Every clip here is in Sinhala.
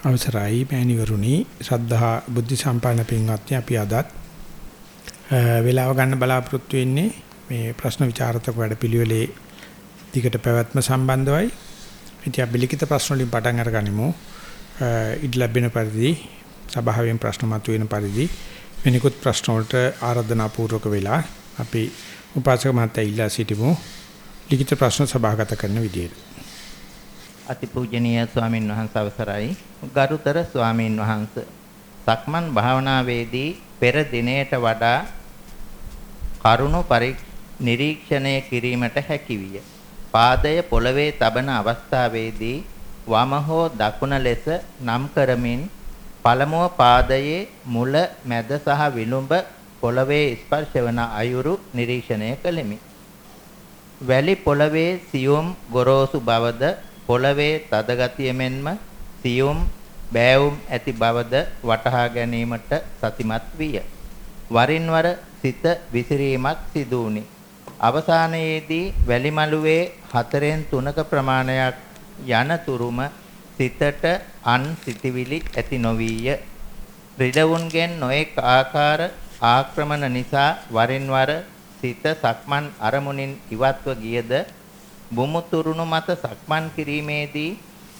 අවසරයි මෑණිවරුනි ශ්‍රද්ධා බුද්ධ සම්පන්න පින්වත්නි අපි අදත් වේලාව ගන්න බලාපොරොත්තු වෙන්නේ මේ ප්‍රශ්න විචාරතක වැඩපිළිවෙලේ දිගට පැවැත්ම සම්බන්ධවයි. ඉතින් අපි ලිඛිත ප්‍රශ්න වලින් පටන් අරගනිමු. ඉඩ ලැබෙන පරිදි සභාවෙන් ප්‍රශ්න මතුවෙන පරිදි වෙනිකුත් ප්‍රශ්න වලට ආරාධනා පූර්වක වෙලා අපි උපාසක මහත්තයා ඉල්ලා සිටිමු. ලිඛිත ප්‍රශ්න සභාගත කරන විදියට. අතිපූජනීය ස්වාමින් වහන්සේ අවසරයි ගරුතර ස්වාමින් වහන්සේ සක්මන් භාවනාවේදී පෙර දිනයට වඩා කරුණු නිරීක්ෂණය කිරීමට හැකියිය. පාදය පොළවේ තබන අවස්ථාවේදී වම හෝ දකුණ ලෙස නම් කරමින් පළමුව පාදයේ මුල මැද සහ විලුඹ පොළවේ ස්පර්ශ වන අයුරු නිරීක්ෂණය කළෙමි. වැලි පොළවේ සියුම් ගොරෝසු බවද පොළවේ තද ගතිය මෙන්ම සියුම් බෑවුම් ඇති බවද වටහා ගැනීමට සතිමත් විය. වරින් වර සිත විසිරීමක් සිදු වුනි. අවසානයේදී වැලිමලුවේ හතරෙන් තුනක ප්‍රමාණයක් යන තුරුම සිතට අන් සිටිවිලි ඇති නොවිය. රිඩවුන්ගෙන් නොඑක් ආකාර ආක්‍රමණ නිසා වරින් වර සිත සක්මන් අරමුණින් ඉවත්ව ගියද බුමුතුරුණු මත සක්මන් කිරීමේදී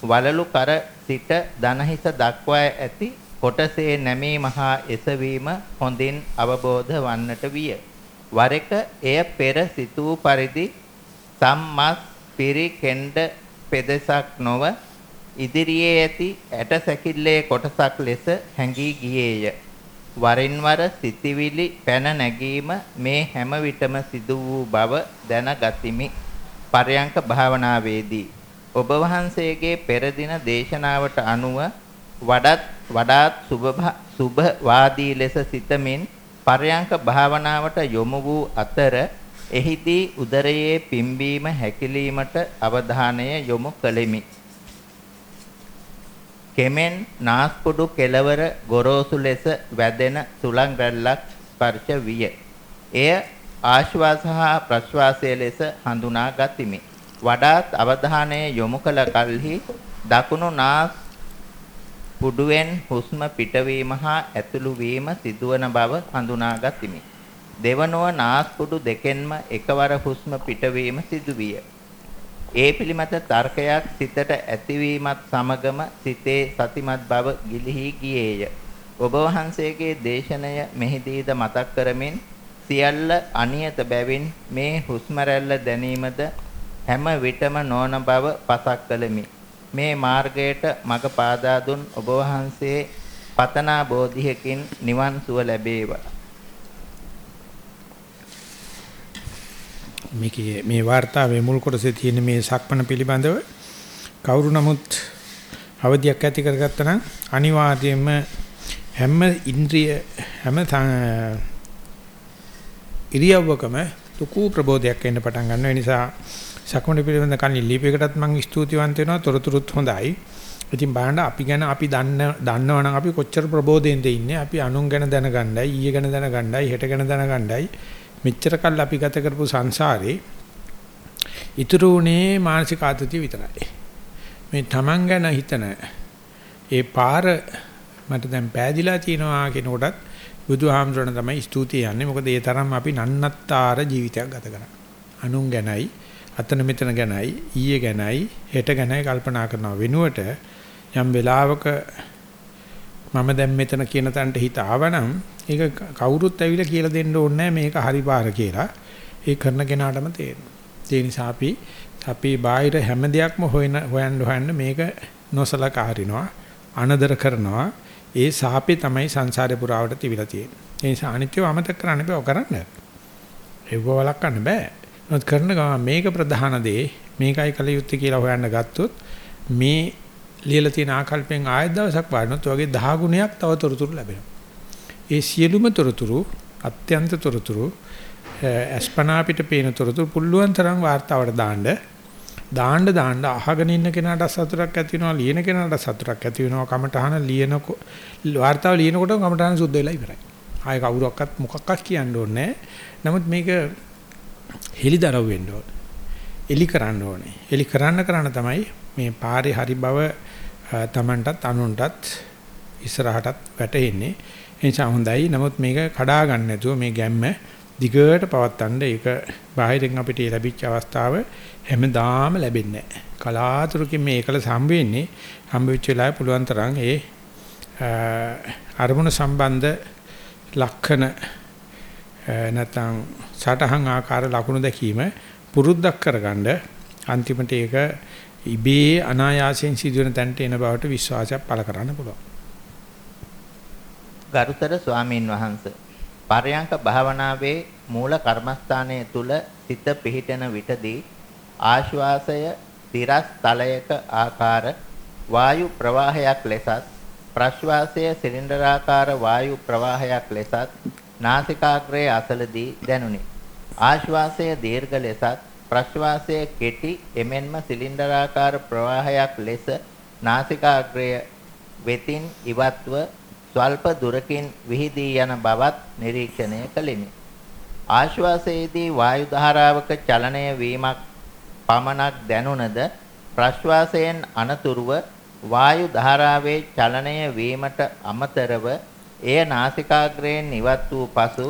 වලලු කර සිට දනහිස දක්වා ඇති කොටසේ නැමීම හා එසවීම හොඳින් අවබෝධ වන්නට විය. වර එක එය පෙර සිතූ පරිදි සම්මස් පිරි කෙන්ඩ පෙදෙසක් නොව ඉදිරියේ ඇති ඇට සැකිල්ලේ කොටසක් ලෙස හැඟී ගියේය. වරින් වර සිතිවිලි පැන නැගීම මේ හැම විටම සිදු වූ බව දැනගතිමි. පරයන්ක භාවනාවේදී ඔබ වහන්සේගේ පෙර දින දේශනාවට අනුව වඩාත් වඩාත් සුභවාදී ලෙස සිතමින් පරයන්ක භාවනාවට යොමු වූ අතර එහිදී උදරයේ පිම්බීම හැකිලීමට අවධානය යොමු කළෙමි. කෙමෙන් නාස්පුඩු කෙලවර ගොරෝසු ලෙස වැදෙන සුළං රැල්ලක් ස්පර්ශ විය. එය ආශ්වාස හා ප්‍රශ්වාසය ලෙස හඳුනා ගතිමි. වඩාත් අවධානය යොමු කළ කලෙහි දකුණු නාස් පුඩුවෙන් හුස්ම පිටවීම හා ඇතුළු වීම සිදුවන බව හඳුනා ගතිමි. දෙවනුව නාස් පුඩු දෙකෙන්ම එකවර හුස්ම පිටවීම සිදුවිය. ඒ පිළිමත තර්කයක් සිතට ඇතිවීමත් සමගම සිතේ සතිමත් බව ගිලිහි ගියේය. ඔබ වහන්සේගේ දේශනය මෙහිදීද මතක් කරමින් සියල්ල අනියත බැවින් මේ හුස්ම දැනීමද හැම විටම නොවන බව පසක් කළෙමි. මේ මාර්ගයට මඟ පාදා දුන් ඔබ වහන්සේ පතනා බෝධියකින් නිවන් සුව ලැබේවා. මේකේ මේ වார்த்தාවේ මුල් කොටසේ තියෙන මේ සක්මණ පිළිබඳව කවුරු නමුත් අවධියක් ඇති කරගත්තා නම් අනිවාර්යයෙන්ම හැම ඉන්ද්‍රිය හැම ඉරියව්වකම ලොකු ප්‍රබෝධයක් එන්න පටන් ගන්නවා. ඒ නිසා සක්මණ පිළිබඳ කලින් ලිපියකටත් මම ස්තුතිවන්ත වෙනවා. තොරතුරුත් හොඳයි. ඉතින් බලන්න අපි ගැන අපි දන්න දන්නවනම් අපි කොච්චර ප්‍රබෝධයෙන්ද ඉන්නේ. අපි අනුන් ගැන දැනගන්නයි, ඊයේ ගැන දැනගන්නයි, හෙට ගැන දැනගන්නයි. මෙච්චර කල් අපි ගත කරපු සංසාරේ ඉතුරු උනේ මානසික ආතතිය විතරයි. මේ Taman ගැන හිතන ඒ පාර මට දැන් පෑදිලා තියෙනවා කියන කොටත් බුදුහාමුදුරණ තමයි ස්තුතිය යන්නේ. මොකද ඒ තරම් අපි නන්නත්තර ජීවිතයක් ගත කරන්නේ. අනුන් ගැනයි, අතන මෙතන ගැනයි, ඊයේ ගැනයි, හෙට ගැනයි කල්පනා කරනව වෙනුවට යම් වෙලාවක මම දැන් මෙතන කියන තැනට හිත ආවනම් ඒක කවුරුත් ඇවිල්ලා කියලා දෙන්න ඕනේ මේක හරි පාර කියලා. ඒ කරන කෙනාටම තේරෙනවා. ඒ නිසා අපි අපි බාහිර හැම දෙයක්ම හොයන හොයන්න හොයන්න මේක නොසලකා හරිනවා, අනදර කරනවා. ඒ සාපේ තමයි සංසාරේ පුරාවට තිබිලා තියෙන්නේ. ඒ නිසා අනිත්‍යව අමතක කරන්න බෑ. කරන්න. ඒව වළක්වන්න බෑ. මොකද කරන ගමන් මේක ප්‍රධාන දේ මේකයි කල යුත්තේ කියලා හොයන්න ගත්තොත් මේ ලියලා තියෙන ආකල්පෙන් ආයෙත් දවසක් වඩනොත් වගේ 10 ගුණයක් තව තොරතුරු ලැබෙනවා. ඒ සියලුම තොරතුරු අත්‍යන්ත තොරතුරු අස්පනා පිට පේන තොරතුරු පුළුවන් තරම් වார்த்தාවට දාන්න දාන්න දාන්න අහගෙන ඉන්න කෙනාට සතුටක් ඇති වෙනවා ලියන කෙනාට සතුටක් ඇති වෙනවා කමටහන ලියන වාර්තාව ලියනකොට කමටහන සුද්ධ වෙලා ඉවරයි. ආය කවුරක්වත් මොකක්වත් කියන්න ඕනේ නමුත් මේක හෙලිදරව් වෙන්න ඕනේ. එලි කරන්න ඕනේ. එලි කරන්න කරන්න තමයි මේ පාරේ හරි බව තමන්ටත් අනුන්ටත් ඉස්සරහටත් වැටෙන්නේ. ඒ නිසා හොඳයි. නමුත් මේක කඩා ගන්න නැතුව මේ ගැම්ම දිගට පවත්තන්න ඒක බාහිරින් අපිට ලැබිච්ච අවස්ථාව හැමදාම ලැබෙන්නේ නැහැ. කලාතුරකින් මේ එකල සම්බ වෙන්නේ හම්බ වෙච්ච වෙලාවේ පුළුවන් තරම් ඒ අරමුණ සම්බන්ධ ලක්ෂණ නැත්නම් සටහන් ආකාර ලකුණු දැකීම පුරුද්දක් කරගන්න අන්තිමට ඒක ඉබේ අනායාසයෙන් සිදුවෙන තැනට එන බවට විශ්වාසයක් පළ කරන්න පුළුවන්. ගරුතර ස්වාමීන් වහන්ස පරයන්ක භාවනාවේ මූල කර්මස්ථානයේ තුල සිත පිහිටෙන විටදී ආශ්වාසය තිරස් තලයක ආකාර වායු ප්‍රවාහයක් ලෙසත් ප්‍රශ්වාසය සිලින්ඩරාකාර වායු ප්‍රවාහයක් ලෙසත් නාසිකාග්‍රයේ අසලදී දැනුනි. ආශ්වාසය දීර්ඝ ලෙසත් ප්‍රශ්වාසය කෙටි එමෙන්ම සිලින්ඩරාකාර ප්‍රවාහයක් ලෙස නාසිකාග්‍රය වෙතින් ඉවත්ව ස්වල්ප දුරකින් විහිදී යන බවත් නිරීක්ෂණය කළෙමි. ආශ්වාසයේදී වායු ධාරාවක චලනය වීමක් පමණක් දැනුණද ප්‍රශ්වාසයෙන් අනතුරුව වායු ධාරාවේ චලනය වීමට අමතරව එය නාසිකාග්‍රයෙන් ඉවත් වූ පසු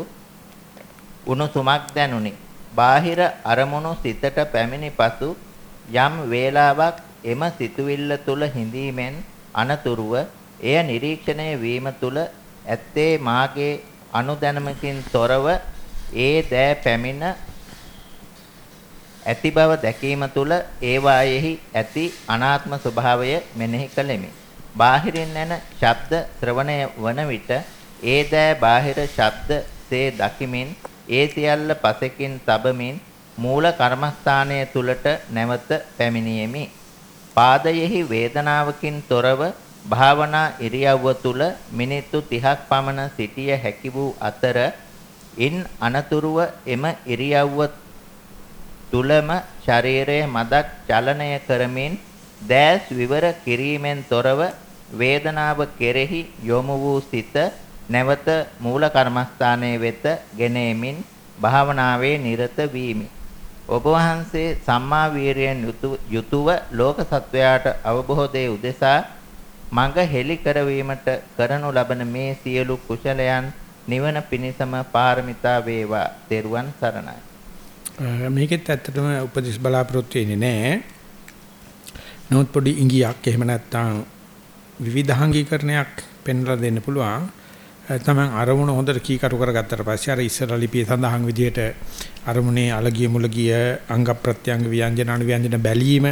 උණුසුමක් දැනුනි. බාහිර අරමුණු සිතට පැමිණි පසු යම් වේලාවක් එම සිතුවිල්ල තුල හිඳීමෙන් අනතුරුව එය නිරීක්ෂණය වීම තුල ඇත්තේ මාගේ අනුදැනමකින් තොරව ඒ දෑ පැමිණ ඇති බව දැකීම තුල ඒවායෙහි ඇති අනාත්ම ස්වභාවය මෙනෙහි කළෙමි. බාහිරින් එන ශබ්ද ශ්‍රවණය වන විට ඒ දෑ බාහිර ශබ්ද සේ දකිමින් ඒ සියල්ල පසකින් තබමින් මූල කර්මස්ථානයේ තුලට නැවත පැමිණියෙමි. පාදයෙහි වේදනාවකින් තොරව භාවනා ඉරියව්ව තුල මිනිත්තු 30ක් පමණ සිටිය හැකි වූ අතර ඉන් අනතුරුව එම ඉරියව්ව තුලම ශරීරයේ මදක් චලනය කරමින් දැස් විවර කිරීමෙන් තොරව වේදනාව කෙරෙහි යොමු වූ සිත නැවත මූල කර්මස්ථානයේ වෙත ගෙනෙමින් භාවනාවේ නිරත වීමි. ඔබ වහන්සේ සම්මා වීරියෙන් යුතුව ලෝක සත්වයාට අවබෝධයේ උදෙසා මඟ හෙළි කරවීමට කරනු ලබන මේ සියලු කුසලයන් නිවන පිණිසම පාරමිතා වේවා. ත්වන් සරණයි. මේකෙත් ඇත්තටම උපදෙස් බලාපොරොත්තු වෙන්නේ නැහැ. නමුත් පොඩි ඉඟියක් එහෙම නැත්නම් විවිධාංගීකරණයක් පෙන්වලා දෙන්න පුළුවන්. තමන් අරමුණ හොඳට කීකරු කරගත්තට පස්සේ අර ඉස්සර ලිපියේ සඳහන් විදිහට අරමුණේ අලගිය මුලගිය අංග ප්‍රත්‍යංග ව්‍යංජන අනු ව්‍යංජන බැලීම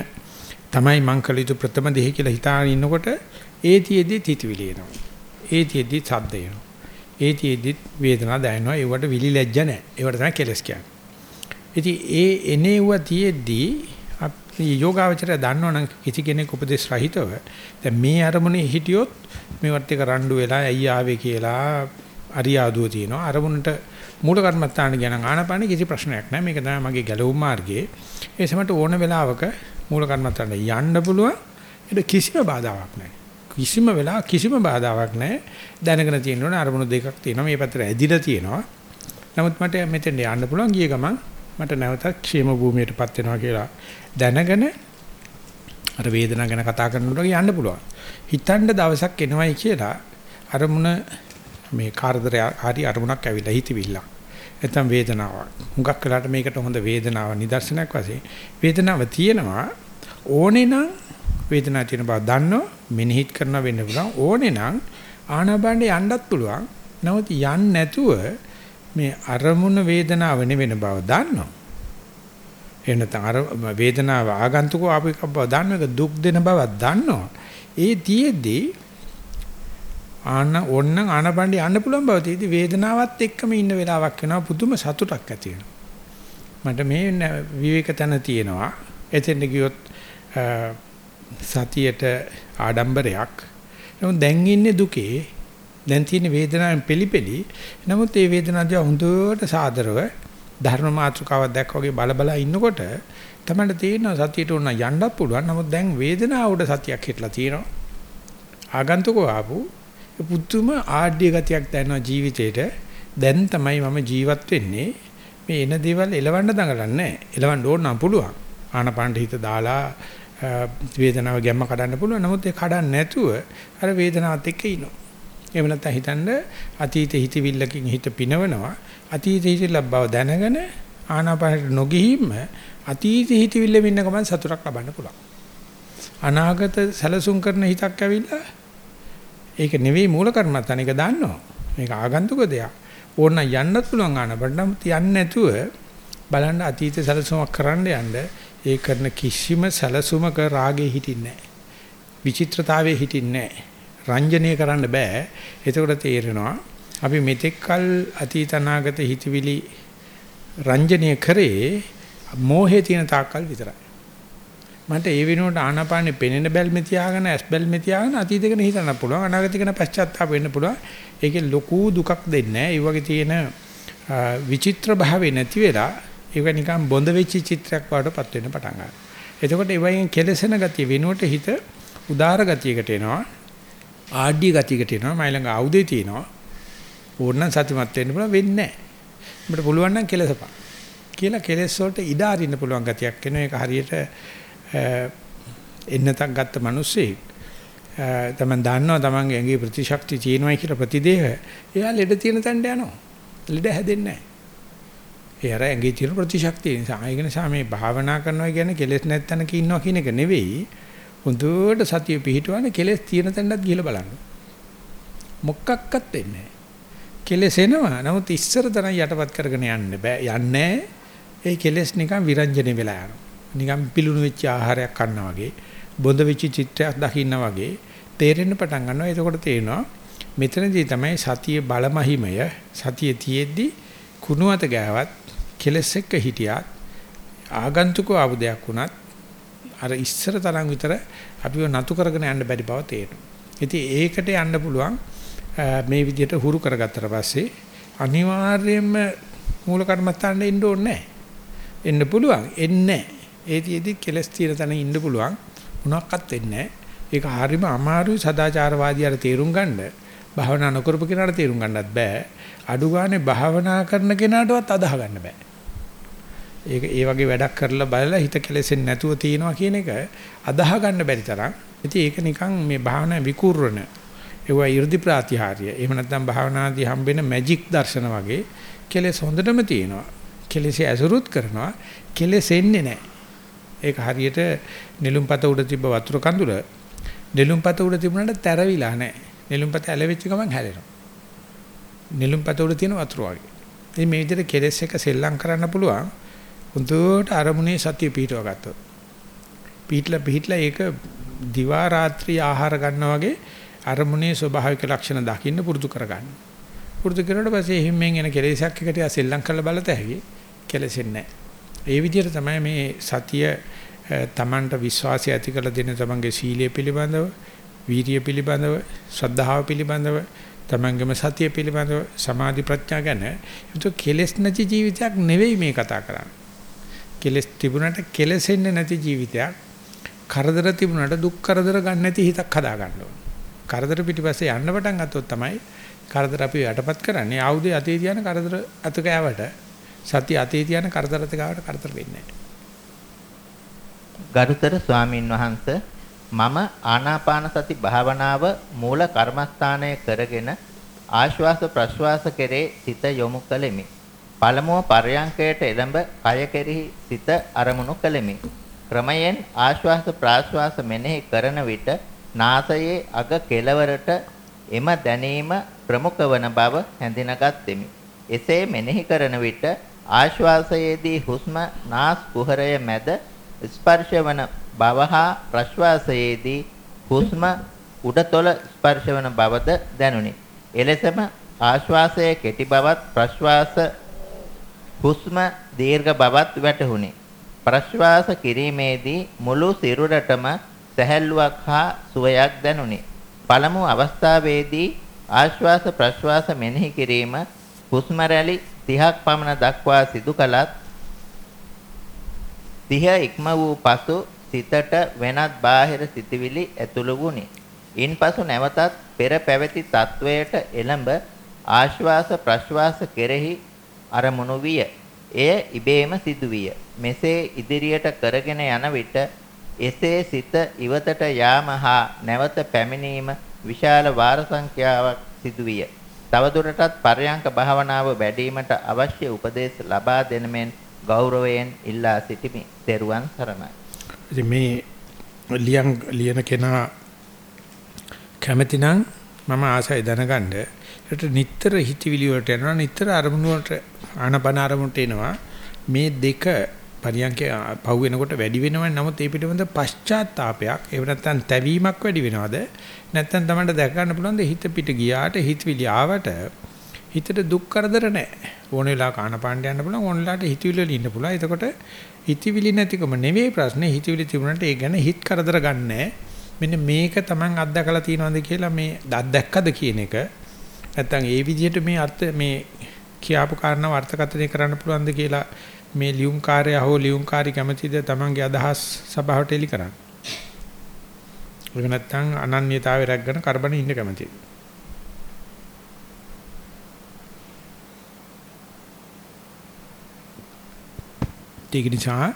තමයි මං කළ යුතු ප්‍රථම දෙහි කියලා හිතාගෙන ඉන්නකොට ඒතියෙදි තිතවිලි එනවා. ඒතියෙදි සද්ද එනවා. ඒතියෙදි වේදනාවක් දැනෙනවා. ඒවට විලි ලැජ්ජ නැහැ. ඒවට තමයි කෙලස් කියන්නේ. ඉතින් ඒ එනේව තියෙද්දී අපි යෝගාවචරය දන්නවනම් කිසි කෙනෙක් උපදේශ රහිතව දැන් මේ අරමුණේ හිටියොත් මේවත් එක රණ්ඩු වෙලා ඇයි ආවේ කියලා අරියාදුව තියෙනවා අරමුණට මූල කර්මත්තාන ගැන ආනපාන කිසි ප්‍රශ්නයක් නැහැ මේක තමයි මගේ ගැලවුම් මාර්ගයේ ඒ සමට ඕන වෙලාවක මූල කර්මත්තාන යන්න පුළුවන් ඒක කිසිම බාධාවක් නැහැ කිසිම වෙලාවක කිසිම බාධාවක් නැහැ දැනගෙන තියෙනවනේ අරමුණු දෙකක් තියෙනවා මේ පැත්තට ඇදිලා තියෙනවා නමුත් මට මෙතෙන් යන්න පුළුවන් ගිය ගමන් මට නැවතත් ക്ഷേම භූමියටපත් වෙනවා කියලා දැනගෙන අර වේදනාව ගැන කතා කරනකොට යන්න පුළුවන්. හිතන්න දවසක් එනවයි කියලා අරමුණ මේ කාර්දරය හරි අරමුණක් ඇවිල්ලා හිතවිල්ල. නැත්නම් වේදනාවක්. හුඟක් වෙලාට මේකට හොඳ වේදනාව නිදර්ශනයක් වශයෙන් වේදනාව තියෙනවා ඕනේ නම් වේදනාව තියෙන බව දන්නෝ මෙනෙහිත් කරන වෙන්න පුළුවන් ඕනේ නම් ආනාපානෙ යන්නත් පුළුවන්. නමුත් යන්නේ නැතුව මේ අරමුණ වේදනාව නෙවෙන බව දන්නවා. එහෙම නැත්නම් අර වේදනාව ආගන්තුකව ආපු එක බව දන්න එක දුක් දෙන බව දන්නවා. ඒ තියේදී ආන ඕන්න ආනපණ්ඩි යන්න පුළුවන් බව තියේදී වේදනාවත් එක්කම ඉන්න වෙලාවක් වෙනවා පුදුම සතුටක් ඇති මට මේ විවේක තන තියෙනවා. එතෙන්ද ගියොත් සතියට ආඩම්බරයක්. නමුත් දැන් ඉන්නේ දුකේ දැන් තියෙන වේදනාවෙන් පිළිපෙලි. නමුත් මේ වේදනාව දිහා හොඳට සාදරව ධර්ම මාතෘකාවක් දැක්ක වගේ බල බල ඉන්නකොට තමයි තේරෙනවා සතියට උන යන්නත් පුළුවන්. නමුත් දැන් වේදනාවට සතියක් හිටලා තියෙනවා. ආගන්තුකව ආපු පුදුම ආඩ්‍ය ගතියක් දැනෙනවා ජීවිතේට. දැන් තමයි මම ජීවත් වෙන්නේ. මේ එන දේවල් එලවන්න දඟලන්නේ නැහැ. එලවන්න ඕන නම් පුළුවන්. ආනපානට හිත දාලා වේදනාව ගැම්ම කඩන්න පුළුවන්. නමුත් ඒ කඩන්න නැතුව අර වේදනාවත් එක්ක ඉන්නවා. එහෙම නැත්නම් හිතන්න අතීත හිතවිල්ලකින් හිත පිනවනවා. අතීත හිතවිල්ල බව දැනගෙන ආනාපානට නොගිහින්ම අතීත හිතවිල්ලෙම ඉන්න ගමන් සතුටක් ලබන්න පුළුවන්. අනාගත සැලසුම් කරන හිතක් ඇවිල්ලා ඒක නෙවෙයි මූල කර්මත්තාන එක දන්නවා. මේක ආගන්තුක දෙයක්. ඕන්න යන්නත් පුළුවන් ආනපට නම් යන්නේ නැතුව බලන්න අතීත සැලසුමක් කරන්න යන්න ඒ කරන කිසිම සැලසුමක රාගේ හිටින්නේ නැහැ. විචිත්‍රතාවයේ හිටින්නේ නැහැ. රංජනීය කරන්න බෑ. එතකොට තේරෙනවා අපි මෙතෙක්කල් අතීත අනාගත හිතවිලි රංජනීය කරේ මෝහේ තියෙන තාක්කල් විතරයි. මන්ට ඒ වෙනුවට ආනාපානෙ පෙනෙන බැල්මේ තියාගෙන ඇස් බැල්මේ තියාගෙන අතීත ගැන හිතන්න පුළුවන් අනාගත ගැන පශ්චාත්තාප වෙන්න පුළුවන්. ඒකේ ලොකු දුකක් දෙන්නේ නැහැ. ඒ වගේ තියෙන විචිත්‍ර භාවේ නැති වෙලා ඒක නිකන් බොඳ වෙච්ච චිත්‍රයක් වඩටපත් වෙන්න පටන් ගන්නවා. එතකොට ඒ වගේ කෙලසෙන ගතිය වෙනුවට හිත උදාර ගතියකට එනවා. ආඩ්‍ය ගතියකට එනවා. මයි ළඟ ආයුධය තියෙනවා. ඕනනම් සතුටුමත් වෙන්න පුළුවන් වෙන්නේ නැහැ. අපිට පුළුවන් නම් කෙලසපන්. කියලා කෙලස් වලට ඉඩ අරින්න පුළුවන් ගතියක් එනවා. ඒක හරියට එන්නතක් ගත්ත මිනිස්සෙක් තමන් දන්නවා තමන්ගේ ඇඟේ ප්‍රතිශක්තිය තියෙනවායි කියලා ප්‍රතිදේහ එයා ලෙඩ තියෙන තැනට යනවා. ලෙඩ හැදෙන්නේ නැහැ. ඒ අර ඇඟේ තියෙන ප්‍රතිශක්තිය නිසා ඒක නිසා මේ භාවනා කරනවා කියන්නේ කෙලෙස් නැත්තනක ඉන්නවා කියන එක නෙවෙයි. හොඳට සතිය පිහිටවන්නේ කෙලෙස් තියෙන තැනට ගිහලා බලන්න. මොකක්වත් වෙන්නේ නැහැ. කෙලෙස් එනවා. නමුත් ඉස්සර තරම් යටපත් කරගෙන යන්න බෑ. යන්නේ ඒ කෙලෙස් නිකන් විරංජනේ වෙලා යනවා. නිකන් පිලුණු වෙච්ච ආහාරයක් කන්නා වගේ, බොඳ වෙච්ච චිත්‍රයක් දකින්න වගේ තේරෙන්න පටන් ගන්නවා. එතකොට තේරෙනවා මෙතනදී තමයි සතිය බලමහිමය සතිය තියෙද්දි කුණුවත ගෑවත් කෙලස් එක්ක හිටියත් ආගන්තුක ආවුදයක් වුණත් අර ඉස්සර තරම් විතර අපිව නතු කරගෙන යන්න බැරි බව තේරෙනවා. ඉතින් ඒකට යන්න පුළුවන් මේ විදිහට හුරු කරගත්තට පස්සේ අනිවාර්යයෙන්ම මූල කර්මස්ථානෙ ඉන්න ඕනේ නැහැ. එන්න පුළුවන්. එන්නේ නැහැ. ඒතිෙදි කෙලස් තියෙන තැන ඉන්න පුළුවන්. මොනක්වත් වෙන්නේ නැහැ. ඒක හරියම අමාරුයි සදාචාරවාදියාට තේරුම් ගන්න. භාවනා නොකරපු කෙනාට තේරුම් ගන්නත් බෑ. අඩු ගානේ භාවනා කරන කෙනාටවත් අදාහ ගන්න බෑ. ඒක ඒ වගේ වැඩක් කරලා බලලා හිත කෙලෙසෙන්නේ නැතුව තියනවා කියන එක අදාහ ගන්න බැරි තරම්. ඉතින් ඒක නිකන් මේ භාවනා විකූර්ණ. ඒවා 이르දි ප්‍රාතිහාර්ය. එහෙම නැත්නම් භාවනාදී හම්බෙන මැජික් දර්ශන වගේ කෙලෙස් හොඳටම තියෙනවා. කෙලෙස් ඇසුරුත් කරනවා. කෙලෙස් එන්නේ නැහැ. ඒක හරියට නිලුම්පත උඩ තිබ්බ වතුර කඳුල නිලුම්පත උඩ තිබුණාට තැරවිලා නැහැ. නිලුම්පත ඇලෙවිච්ච ගමන් හැලෙනවා. නිලුම්පත උඩ තියෙන වතුර වගේ. ඉතින් මේ විදිහට කෙලෙස් එක සෙල්ලම් කරන්න පුළුවන්. හොඳට අරමුණේ සතිය පිහිටව ගත්තොත්. පිහිටලා පිහිටලා ඒක දිවා රාත්‍රී ආහාර ගන්නා වගේ අරමුණේ ස්වභාවික ලක්ෂණ දකින්න පුරුදු කරගන්න. පුරුදු කරනකොට පස්සේ හිම්මෙන් එන කෙලෙසක් එකට සෙල්ලම් කරලා බලත හැකි කෙලෙසෙන්නේ නැහැ. ඒ විදිහට තමයි මේ සතිය තමන්ට විශ්වාසය ඇති කරලා දෙන තමන්ගේ සීලය පිළිබඳව, වීරිය පිළිබඳව, ශ්‍රද්ධාව පිළිබඳව, තමන්ගේම සතිය පිළිබඳව, සමාධි ප්‍රඥා ගැන ඒක කෙලෙස් නැති ජීවිතයක් නෙවෙයි මේ කතා කරන්නේ. කෙලෙස් තිබුණාට කෙලෙසෙන්නේ නැති ජීවිතයක්. කරදර තිබුණාට දුක් කරදර ගන්න නැති හිතක් හදා ගන්න ඕන. කරදර පිටිපස්සේ යන්න පටන් ගත්තොත් තමයි කරදර අපි යටපත් කරන්නේ. ආයුධය අතේ තියන කරදර අත කෑවට සතිය අතේ තියන කරදර අත ගාවට කරදර වෙන්නේ නැහැ. ගරුතර ස්වාමින් වහන්සේ මම ආනාපාන සති භාවනාව මූල කර්මස්ථානය කරගෙන ආශ්වාස ප්‍රශ්වාස කෙරේ සිත යොමු කළෙමි. පළමුව පර්යංකයට එළඹ කය කෙරෙහි සිත අරමුණු කළෙමි. ක්‍රමයෙන් ආශ්වාස ප්‍රාශ්වාස මෙනෙහි කරන විට නාසයේ අග කෙළවරට එම දැනීම ප්‍රමුඛ වන බව හැඳිනගත්ෙමි. එසේ මෙනෙහි කරන විට ආශ්වාසයේදී හුස්ම නාස් කුහරය මැද ස්පර්ශ වන බව හා ප්‍රශ්වාසයේදී හුස්ම උඩතොල ස්පර්ශ වන බවද දැනුනි. එලෙසම ආශ්වාසයේ කෙටි බවත් ප්‍රශ්වාස හුස්ම දීර්ඝ බවත් වැටහුණි. ප්‍රශ්වාස කිරීමේදී මුළු සිරුරටම සැහැල්ලුවක් හා සුවයක් දැනුනි. පළමු අවස්ථාවේදී ආශ්වාස ප්‍රශ්වාස මෙනෙහි කිරීම හුස්ම රැලි 30ක් පමණ දක්වා සිදු කළත් 30 ඉක්ම වූ පසු සිතට වෙනත් බාහිර සිතිවිලි ඇතුළු වුණි. ඉන්පසු නැවතත් පෙර පැවති තත්වයට එළඹ ආශ්වාස ප්‍රශ්වාස කෙරෙහි අරමුණු විය. එය ඉබේම සිදුවිය. මෙසේ ඉදිරියට කරගෙන යන විට එසේ සිත ඉවතට යාම හා නැවත පැමිණීම විශාල වාර සංඛ්‍යාවක් සිදුවිය. තවදුරටත් පරයන්ක භාවනාව වැඩිවීමට අවශ්‍ය උපදෙස් ලබා දෙන මෙන් ගෞරවයෙන් ඉල්ලා සිටිමි. ත්වන් සරණයි. ඉතින් මේ ලියන් ලියන කෙනා කැමැති නම් මම ආසයි දැනගන්න. ඒකට නිතර හිතවිලි වලට යනවා නිතර අරමුණු වලට ආනපන අරමුණට එනවා. මේ දෙක පරියන්ක පහු වෙනකොට වැඩි වෙනවනේ. නමුත් ඒ පිටිබඳ පශ්චාත්තාවපයක් එහෙම නැත්නම් තැවීමක් වැඩි වෙනවද? නැත්නම් තමයි දැක ගන්න පුළුවන් ද හිත පිට ගියාට හිතවිලි ආවට හිතට දුක් කරදර නැහැ. ඕන වෙලාවක ආනපාණ්ඩ යන්න පුළුවන් ඕන වෙලාවට හිතවිලි වල ඉන්න පුළුවන්. එතකොට හිතවිලි නැතිකම නෙවෙයි ප්‍රශ්නේ. හිතවිලි තිබුණාට ඒ ගැන හිත කරදර ගන්නෑ. මෙන්න මේක Taman අත්දකලා තියෙනවද කියලා මේ අත්දැක්කද කියන එක. නැත්නම් ඒ විදිහට මේ අර්ථ මේ කියාපු කාරණාව අර්ථකථනය කරන්න පුළුවන්ද කියලා මේ ලියුම් කාර්යය හෝ ලියුම් කාර්ය කැමැතිද Tamanගේ අදහස් සභාවට එලි කරන්න. ඒක නැත්නම් අනන්‍යතාවය රැකගෙන කරබන ඉන්න කැමැතිද? ඒක නිසා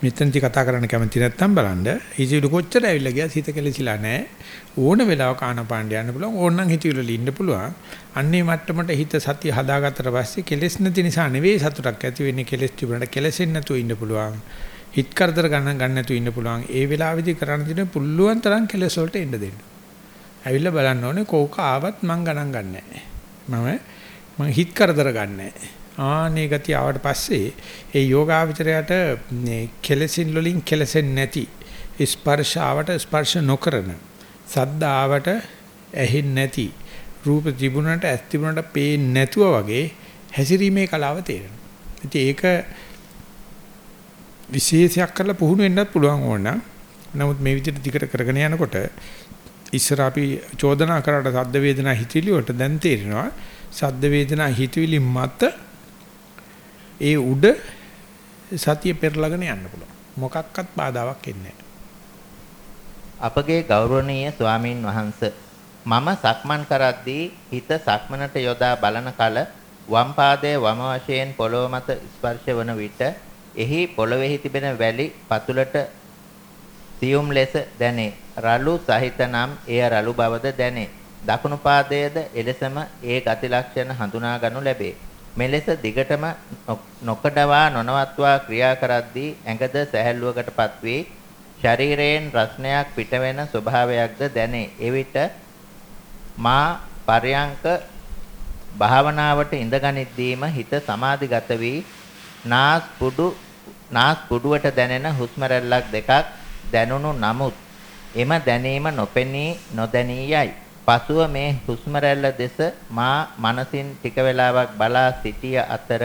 මෙතනදි කතා කරන්න කැමති නැත්නම් බලන්න. හිතවිලි කොච්චර ඇවිල්ලා ගියා හිත කෙලසිලා නැහැ. ඕන වෙලාවක ආනපාණ්ඩ යන්න පුළුවන්. ඕනනම් හිතවිලි ඉන්න පුළුවන්. අන්නේ මට්ටමට හිත සතිය හදාගත්තට පස්සේ කෙලස් නැති නිසා නෙවෙයි සතුටක් ඇති වෙන්නේ කෙලස් තිබුණාට කෙලසෙන්නේ නැතුව ඉන්න පුළුවන්. හිත කරදර ගන්න ගන්න නැතුව ඉන්න පුළුවන්. ඒ වෙලාවේදී කරන්න තියෙන පුළුවන් තරම් කෙලස් වලට එන්න දෙන්න. ඇවිල්ලා බලන්න ඕනේ කෝක ආවත් මං ගණන් ගන්නෑ. මම මං හිත කරදර ගන්නෑ. ආනේ ගතිය ආවට පස්සේ ඒ යෝගාවචරයට මේ කෙලසින් වලින් කෙලසෙන්නේ නැති ස්පර්ශ ආවට ස්පර්ශ නොකරන සද්ද ආවට ඇහෙන්නේ නැති රූප තිබුණාට ඇස් තිබුණාට පේන්නේ නැතුව වගේ හැසිරීමේ කලාව තේරෙනවා. ඉතින් ඒක විශේෂයක් කරලා පුහුණු වෙන්නත් පුළුවන් ඕන. නමුත් මේ විදිහට දිගට කරගෙන යනකොට ඉස්සර අපි චෝදනා කරාට සද්ද වේදනා හිතිලි වලට දැන් තේරෙනවා සද්ද වේදනා හිතවිලි මත ඒ උඩ සතිය පෙරලගෙන යන්න පුළුවන්. මොකක්වත් බාධාවක් එන්නේ අපගේ ගෞරවනීය ස්වාමින් වහන්සේ මම සක්මන් කරද්දී හිත සක්මනට යොදා බලන කල වම් පාදයේ වම වශයෙන් පොළොව මත ස්පර්ශ වන විට එහි පොළොවේහි තිබෙන වැලි පතුලට සියුම් ලෙස දැනේ. රළු සහිත නම් එය රළු බවද දැනේ. දකුණු පාදයේද එලෙසම ඒ ගති ලක්ෂණ හඳුනා ගනු ලැබේ. මෙලෙස දිගටම නොකඩවා නොනවත්වා ක්‍රියා කරද්දී ඇඟද සැහැල්ලුවකටපත් වී ශරීරයෙන් රස්නයක් පිටවෙන ස්වභාවයක්ද දැනේ. එවිට මා පරයන්ක භාවනාවට ඉඳගනිද්දීම හිත සමාධිගත වී නාස් පුඩු නාස් පුඩුවට දැනෙන හුස්ම දෙකක් දැනුණු නමුත් එම දැනීම නොපෙනී නොදැනී යයි. පසුව මේ හුස්ම දෙස මා මනසින් ටික වේලාවක් බලා සිටිය අතර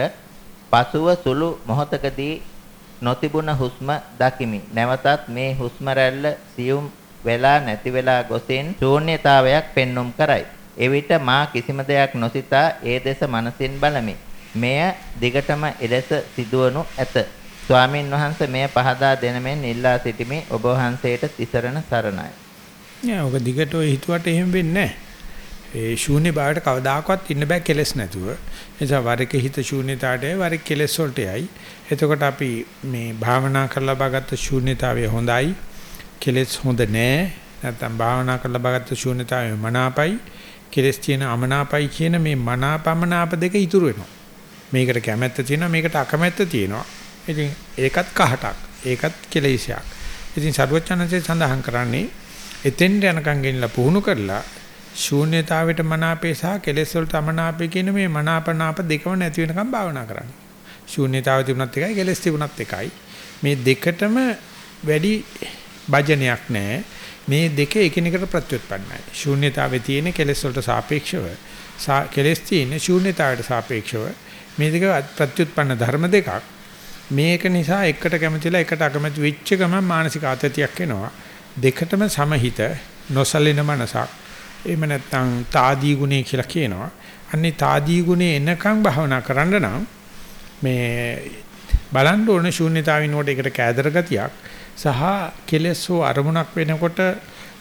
පසුව සුළු මොහොතකදී නොතිබුණ හුස්ම දකිමි. නැවතත් මේ හුස්ම සියුම් වෙලා නැති වෙලා ගොසින් ශූන්‍යතාවයක් පෙන්눔 කරයි. එවිට මා කිසිම දෙයක් නොසිතා ඒ දෙස මනසින් බලමි. මෙය දිගටම එලෙස සිදුවනු ඇත. ස්වාමින් වහන්සේ මෙය පහදා දෙනමෙන් ඉල්ලා සිටිමි ඔබ වහන්සේට තිසරණ සරණයි. නෑ ඔක දිගට ඔය හිතුවට එහෙම වෙන්නේ නෑ. ඒ ශූන්‍ය භාවයට කවදාකවත් ඉන්න බෑ කෙලස් නැතුව. ඒ නිසා වරක හිත ශූන්‍යතාවටයි වරක කෙලස් වලටයි. එතකොට අපි මේ භාවනා කරලා බාගත්ත ශූන්‍යතාවය හොඳයි. කෙලස් හොඳ නෑ. නැත්තම් භාවනා කරලා බාගත්ත ශූන්‍යතාවය මනාපයි. කෙලස් තියෙන අමනාපයි කියන මේ මනාපමනාප දෙක ඉතුරු වෙනවා. මේකට කැමැත්ත තියෙනවා මේකට අකමැත්ත තියෙනවා. ඉතින් ඒකත් කහටක්. ඒකත් කෙලෙසයක්. ඉතින් සරුවචනන්සේ සඳහන් කරන්නේ එතෙන්ට යනකම් ගෙනලා පුහුණු කරලා ශූන්‍යතාවයට මනාපේ සහ කෙලෙස් වලට අමනාපේ කියන මේ මනාපනාප දෙකම නැති වෙනකම් භාවනා කරන්න. ශූන්‍යතාව තිබුණත් එකයි කෙලෙස් තිබුණත් එකයි. මේ දෙකටම වැඩි භජනයක් නැහැ. මේ දෙක එකිනෙකට ප්‍රත්‍යুৎපන්නයි. ශූන්‍යතාවේ තියෙන කෙලෙස් වලට සාපේක්ෂව කෙලෙස් තියෙන ශූන්‍යතාවයට සාපේක්ෂව මේ දෙක ප්‍රත්‍යুৎපන්න ධර්ම දෙකක්. මේක නිසා එකට කැමතිලා එකට අකමැති වෙච්ච ගමන් මානසික ආතතියක් එනවා. දෙකටම සමහිත නොසලින මනසක් එහෙම නැත්නම් తాදී ගුණය කියලා කියනවා. අන්නේ తాදී ගුණේ එනකන් භවනා කරන්න නම් මේ බලන්න ඕනේ ශූන්‍යතාවිනෝට ඒකට කෑදර ගතියක් සහ කෙලෙසෝ අරමුණක් වෙනකොට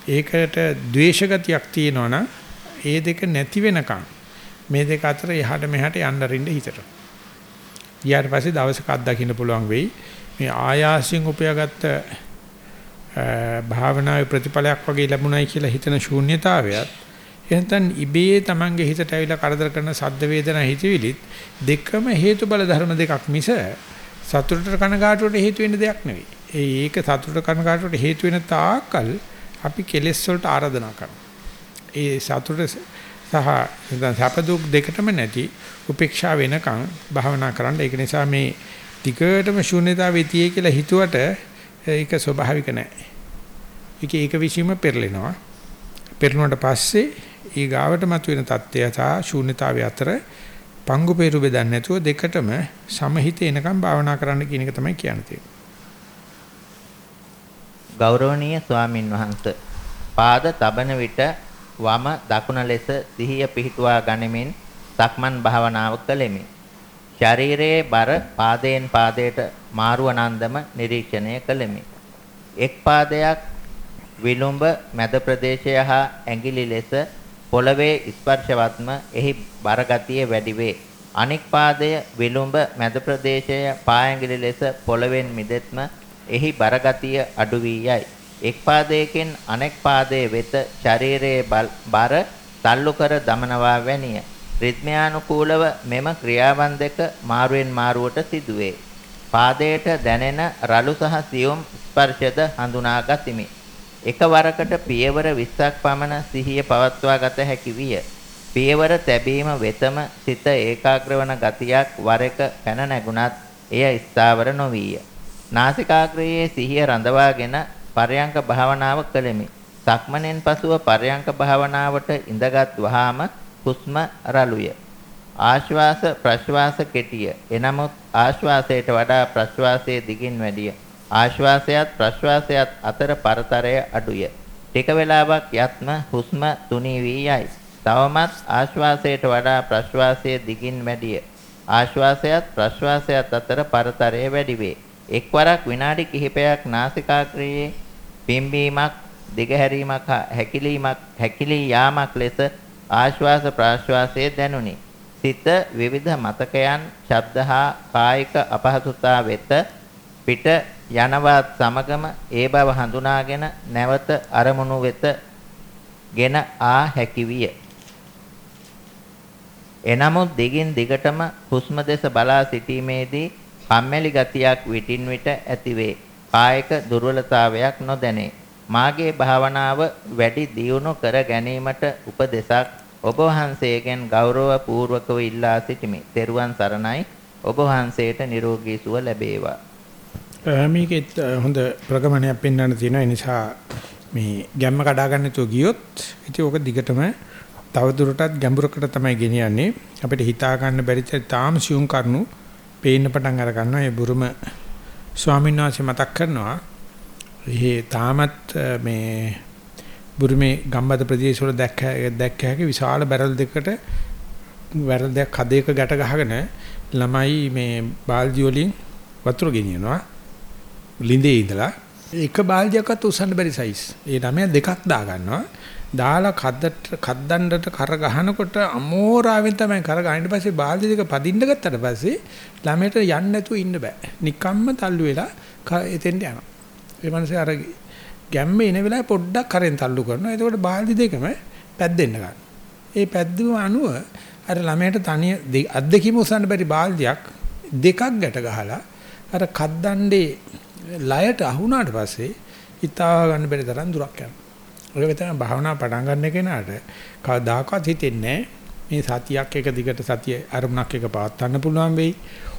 ඒකට ද්වේෂ ගතියක් තියෙනවනම් ඒ දෙක නැති වෙනකන් මේ දෙක අතර එහාට මෙහාට යන්න රින්න හිතට. ඊට පස්සේ දවසක අත්දකින්න පුළුවන් වෙයි මේ ආයාසයෙන් උපයාගත්ත භාවනාවේ ප්‍රතිඵලයක් වගේ ලැබුණයි කියලා හිතන ශූන්‍යතාවයත් එහෙනම් ඉබේ තමන්ගේ හිතට ඇවිල්ලා කරදර කරන සද්ද වේදනා හිතවිලිත් දෙකම හේතු බල ධර්ම දෙකක් මිස සතුටට කනගාටුවට හේතු වෙන දෙයක් නෙවෙයි. ඒ ඒක සතුටට කනගාටුවට හේතු වෙන තාක්කල් අපි කෙලෙස් වලට ආරාධනා කරනවා. ඒ සතුට සහ නැත්නම් සැප දුක් දෙකටම නැති උපේක්ෂා වෙනකන් භාවනා කරන්න. ඒක නිසා මේ ටිකටම ශූන්‍යතාවේ තියේ කියලා හිතුවට ඒක ස්වභාවික නැහැ. ඒක ඒක විසීම පෙරලෙනවා. පෙරළුණාට පස්සේ ඊ ගාවට මතුවෙන தත්ත්වය සහ ශූන්‍යතාවය අතර පංගු peeru බෙදන්නේ නැතුව දෙකටම සමහිත එනකම් භාවනා කරන්න කියන එක තමයි කියන්නේ. ගෞරවනීය ස්වාමින් වහන්සේ පාද තබන විට වම දකුණ ලෙස සිහිය පිහිටුවා ගනිමින් සක්මන් භාවනාව කළෙමි. ශරීරයේ බර පාදයෙන් පාදයට මාරුව නන්දම නිරීක්ෂණය කළෙමි. එක් පාදයක් විලුඹ මැද ප්‍රදේශය හා ඇඟිලි ලෙස පොළවේ ස්පර්ශවත්ම එහි බර ගතිය වැඩි වේ. අනෙක් පාදය විලුඹ මැද ප්‍රදේශය පාඇඟිලි ලෙස පොළවෙන් මිදෙත්ම එහි බර ගතිය අඩු වී යයි. එක් පාදයකින් අනෙක් පාදයේ වෙත ශරීරයේ බර තල්ලු කර දමනවා වැනිය. රිද්මයානුකූලව මෙම ක්‍රියාවන් දෙක මාරුවෙන් මාරුවට සිදුවේ. පාදයට දැනෙන රළු සහ සියුම් ස්පර්ශද හඳුනා ගතිමි. එකවරකට පියවර 20ක් පමණ සිහිය පවත්වා ගත හැකි විය. පියවර තැබීම වෙතම සිත ඒකාග්‍ර වන ගතියක් වර එක පැන නැගුණත් එය ස්ථාවර නොවිය. නාසිකාග්‍රයේ සිහිය රඳවාගෙන පරයන්ක භාවනාව කළෙමි. සක්මණෙන් පසුව පරයන්ක භාවනාවට ඉඳගත් වහාම හුස්ම රළුය. ආශ්වාස ප්‍රශ්වාස කෙටිය. එනමුත් ආශ්වාසයට වඩා ප්‍රශ්වාසයේ දිගින් වැඩිය. ආශ්වාසයත් ප්‍රශ්වාසයත් අතර පරතරය අඩුය. ටික වේලාවක් යත්ම හුස්ම තුනී වී යයි. තවමත් ආශ්වාසයට වඩා ප්‍රශ්වාසයේ දිගින් වැඩිය. ආශ්වාසයත් ප්‍රශ්වාසයත් අතර පරතරය වැඩි වේ. එක්වරක් විනාඩි කිහිපයක් නාසිකාග්‍රයේ පිම්බීමක් දිගහැරීමක් හැකිලීමක් හැකිලී යාමක් ලෙස ආශ්වාස ප්‍රාශ්වාසයේ දැනුනි. සිත විවිධ මතකයන්, ශබ්ද හා කායික අපහසුතා වෙත පිට යනවත් සමගම ඒ බව හඳුනාගෙන නැවත අරමුණු වෙත ගෙන ආ හැකි විය. එනමුත් දිගින් දිගටම හුස්ම දෙස බලා සිටීමේදී කම්මැලි ගතියක් විටින් විට ඇතිවේ. කායික දුර්වලතාවයක් නොදැනේ. මාගේ භාවනාව වැඩි දියුණු කර ගැනීමට උපදෙසක් ඔබ වහන්සේගෙන් ගෞරව පූර්වකව ඉල්ලා සිටිමි. ත්වන් සරණයි. ඔබ වහන්සේට නිරෝගී සුව ලැබේවා. මේකෙත් හොඳ ප්‍රගමනයක් පෙන්වන්න තියෙනවා. ඒ නිසා මේ ගැම්ම කඩා ගන්න නැතුව ගියොත් ඉතින් ඕක දිගටම තව දුරටත් ගැඹුරකට තමයි ගෙනියන්නේ. අපිට හිතා ගන්න බැරි තාම සියුම් කරුණු පේන්න පටන් අර ගන්නවා. ඒ බුරුම ස්වාමීන් වහන්සේ මතක් කරනවා. ඒ තාමත් මේ බුරුමේ ගම්බද ප්‍රදේශවල දැක්ක දැක්ක හැකි විශාල බැරල් දෙකට බැරල් දෙක කදයක ගැට ගහගෙන ළමයි මේ බාල්දි වලින් වතුර ගෙනියනවා. ලිඳේ ඉඳලා එක බාල්දියක්වත් උස්සන්න බැරි සයිස්. ඒ ළමයා දෙකක් දා ගන්නවා. දාලා කද්දට කද්දන්නට කර ගහනකොට අමෝරාවෙන් තමයි කර ගහන ඊට පස්සේ බාල්දි දෙක පදින්න ගත්තට පස්සේ ළමයට යන්න නැතුව ඉන්න බෑ. නිකම්ම තල්ලු වෙලා එතෙන්ට යනවා. ඒ මනසේ අර ගැම්ම එන වෙලාවේ පොඩ්ඩක් කරෙන් තල්ලු කරනවා. එතකොට බාල්දි දෙකම පැද්දෙන්න ගන්නවා. ඒ පැද්දුම අනුව අර ළමයට තනිය අද්දකීම උස්සන්න බැරි බාල්දියක් දෙකක් ගැට ගහලා අර කද්දණ්ඩේ ලයට අහුණාට පස්සේ හිතා ගන්න බැරි තරම් දුරක් යනවා. ඔය තමයි භාවනා පටන් ගන්න කෙනාට කවදාකවත් හිතෙන්නේ මේ සතියක් එක දිගට සතිය අරමුණක් එක පවත්වන්න පුළුවන් වෙයි.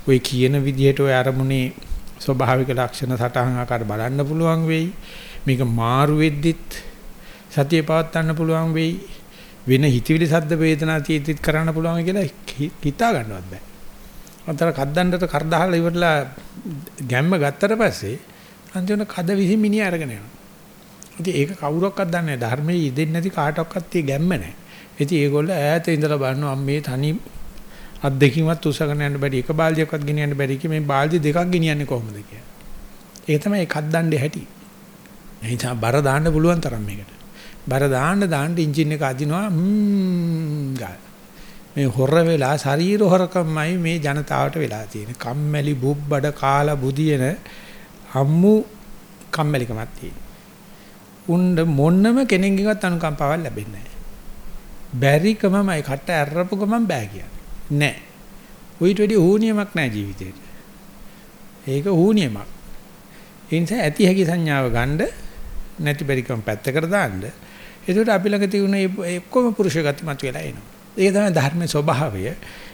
ඔය කියන විදිහට ඔය අරමුණේ ස්වභාවික ලක්ෂණ සටහන් ආකාර බලන්න පුළුවන් වෙයි. මේක මාරු වෙද්දිත් සතිය පවත්වන්න පුළුවන් වෙයි. වෙන හිතවිලි සද්ද වේදනා තීතිත් කරන්න පුළුවන් කියලා හිතා ගන්නවත් බෑ. අතර කද්දන්නට කර දහලා ඉවරලා ගැම්ම ගත්තට පස්සේ අන්තිමට කද විසි මිනිහ අරගෙන යනවා. ඉතින් ඒක කවුරක්වත් දන්නේ නැහැ. ධර්මයේ ඉදෙන්නේ නැති කාටවත් tie ගැම්ම නැහැ. ඉතින් ඒගොල්ලෝ ඈත ඉඳලා බලනවා මේ තනි අත් දෙකින්වත් උසගෙන යන්න බැරි එක බාල්දියක්වත් ගෙනියන්න බැරි කි මේ බාල්දි දෙකක් ගෙනියන්නේ කොහොමද කියලා. ඒක තමයි එකක් දණ්ඩේ හැටි. එනිසා බර දාන්න පුළුවන් තරම් මේකට. බර දාන්න දාන්න එන්ජින් එක අදිනවා ම්ම් ගාලා. මේ හොර වෙලා ශරීර හොරකම්මයි මේ ජනතාවට වෙලා තියෙන්නේ. කම්මැලි බුබ්බඩ කාලා බුදියන අම්මු කම්මැලිකමක් තියෙන. උණ්ඩ මොන්නම කෙනෙක්ගේවත් අනුකම්පාවක් ලැබෙන්නේ නැහැ. බැරිකමමයි කට ඇරපු ගමන් බෑ කියන්නේ. නෑ. උවිත වැඩි හුනියමක් නෑ ජීවිතේට. ඒක හුනියමක්. ඒ නිසා ඇති හැකි සංඥාව ගන්න නැති බැරිකම පැත්තකට දාන්න. ඒකට අපි ළඟ තියෙන ඒ ඔක්කොම පුරුෂ ගති මත වෙලා එනවා. ඒක තමයි ධර්මයේ ස්වභාවය.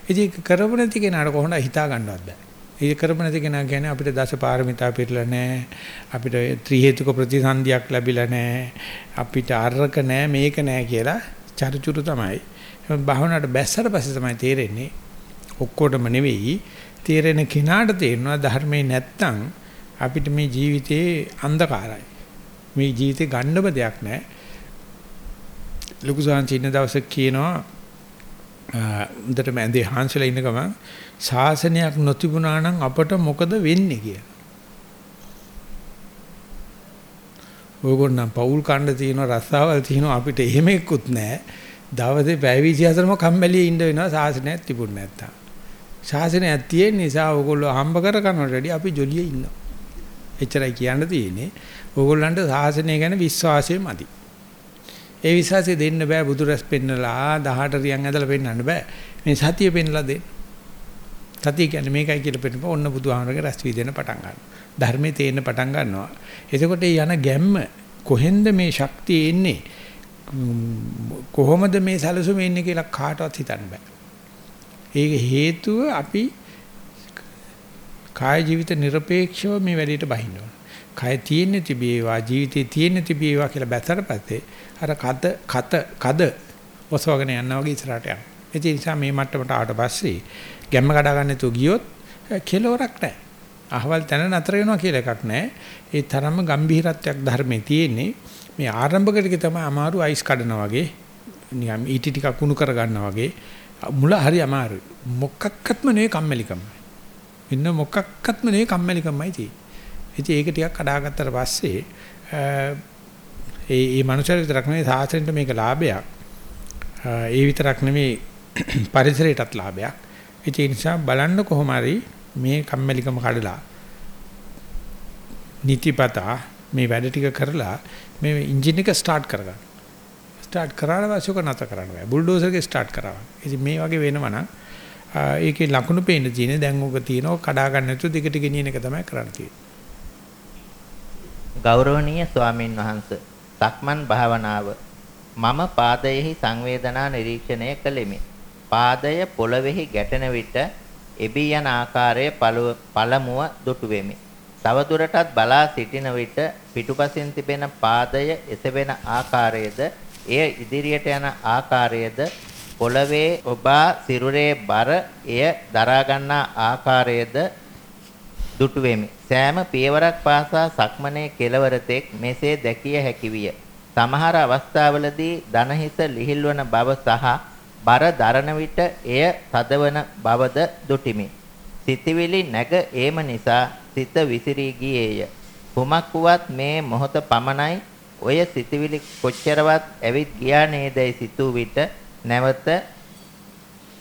ඉතින් කරපු නැති කෙනාට කොහොමද හිතා ගන්නවත් බෑ. ඒක කරපු නැති කෙනා කියන්නේ අපිට දස පාරමිතා පිළිලා නැහැ. අපිට ත්‍රි හේතුක ප්‍රතිසන්දියක් ලැබිලා නැහැ. අපිට අරක නැහැ මේක නැහැ කියලා චරිචුරු තමයි. භාවනාවට බැස්සට පස්සේ තමයි තේරෙන්නේ ඔක්කොටම නෙවෙයි තේරෙන කෙනාට තේරෙනවා ධර්මේ නැත්තම් අපිට මේ ජීවිතේ අන්ධකාරයි. මේ ජීවිතේ ගන්නම දෙයක් නැහැ. ලොකු සාංචින්න දවසක් කියනවා උන්දට මැදේ හාන්සලා ඉන්න ගමන් ශාසනයක් නොතිබුණා නම් අපට මොකද වෙන්නේ කියලා. ඕගොල්ලන් පෞල් කණ්ඩ තියෙනවා රස්සාවල් තියෙනවා අපිට එහෙම එක්කුත් නැහැ. දවසේ පැය 24ම කම්මැලි ඉන්න වෙනවා ශාසනයක් තිබුණ නැත්තම්. ශාසනයක් තියෙන නිසා ඕගොල්ලෝ හම්බ කර ගන්නවට වැඩිය අපි ජොලියේ ඉන්නවා. එච්චරයි කියන්න තියෙන්නේ. ඕගොල්ලන්ට ශාසනය ගැන විශ්වාසය මදි. ඒ විශ්වාසය දෙන්න බෑ බුදුරස් පෙන්නලා 18 රියන් ඇදලා පෙන්නන්න බෑ. මේ සතිය පෙන්නලා දෙන්න. සතිය කියන්නේ මේකයි කියලා පෙන්නපුවා ඔන්න බුදුහාමරගේ රැස් වී දෙන පටන් ගන්නවා. ධර්මයේ තේන්න පටන් ගන්නවා. එතකොට යන ගැම්ම කොහෙන්ද මේ ශක්තිය එන්නේ? කොහොමද මේ සැලසුම එන්නේ කියලා කාටවත් හිතන්න බෑ. ඒක හේතුව අපි කාය ජීවිත নিরপেক্ষව මේ වැඩේට බහිනවා. කය තියෙන්නේ තිබේවා ජීවිතේ තියෙන්නේ තිබේවා කියලා බැතරපතේ අර කත කත කද ඔසවගෙන යනවා වගේ ඉස්සරහට යනවා. ඒ නිසා මේ මට්ටමට ආවට පස්සේ ගැම්ම කඩා ගන්න නැතුව ගියොත් කෙලවරක් නැහැ. අහවල් තැන නතර වෙනවා කියලා එකක් නැහැ. ඒ තරම්ම ගැඹිරත්වයක් ධර්මයේ තියෙන්නේ. මේ ආරම්භකටක තමයි අමාරු අයිස් කඩනවා වගේ නිකන් ඊටි ටිකක් කුණු කර ගන්නවා වගේ මුල හරි අමාරුයි. මොකක්වත්ම නෙවෙයි කම්මැලිකම. ඉන්න මොකක්වත්ම නෙවෙයි කම්මැලිකමයි තියෙන්නේ. ඉතින් ඒක ටිකක් කඩාගත්තට පස්සේ ඒ ඒ මනුස්සය විතරක් නෙවෙයි සාසනෙට මේක ලාභයක්. ඒ විතරක් නෙවෙයි පරිසරයටත් ලාභයක්. ඒ නිසා බලන්න කොහොම හරි මේ කම්මැලිකම කඩලා නිතිපතා මේ වැඩ ටික කරලා මේ එන්ජින් එක ස්ටාර්ට් කරගන්න. ස්ටාර්ට් කරාට පස්සේ ඔක නැත කරන්න බෑ. බුල්ඩෝසර් එක ස්ටාර්ට් කරා. ඉතින් මේ වගේ වෙනවා නම් ඒකේ ලකුණු පේන්න තියෙන දැන් ඔක තියෙනවා කඩා ගන්න නැතුව දිගට ගෙනියන එක තමයි කරන්න තියෙන්නේ. ගෞරවනීය ස්වාමින් වහන්සේ සක්මන් භාවනාව මම පාදයෙහි සංවේදනා නිරීක්ෂණය කළෙමි. පාදය පොළවේහි ගැටෙන විට එබී යන ආකාරය පළමුව දුටු වෙමි. තවදුරටත් බලා සිටින විට පිටුපසින් තිබෙන පාදය එසවෙන ආකාරයේද එය ඉදිරියට යන ආකාරයේද පොළවේ ඔබා සිරුරේ බර එය දරා ගන්නා ආකාරයේද දුටු වෙමි. සෑම පියවරක් පාසා සක්මනේ කෙලවර තෙක් මෙසේ දැකිය හැකි විය. සමහර අවස්ථාවලදී දනහිස ලිහිල්වන බව සහ බර දරන විට එය තදවන බවද දුටිමි. සිතවිලි නැග ඒම නිසා සිත විසිරී ගියේය. කුමක් වුවත් මේ මොහොත පමණයි ඔය සිතවිලි කොච්චරවත් ඇවිත් ගියා නේදයි සිතූ විට නැවත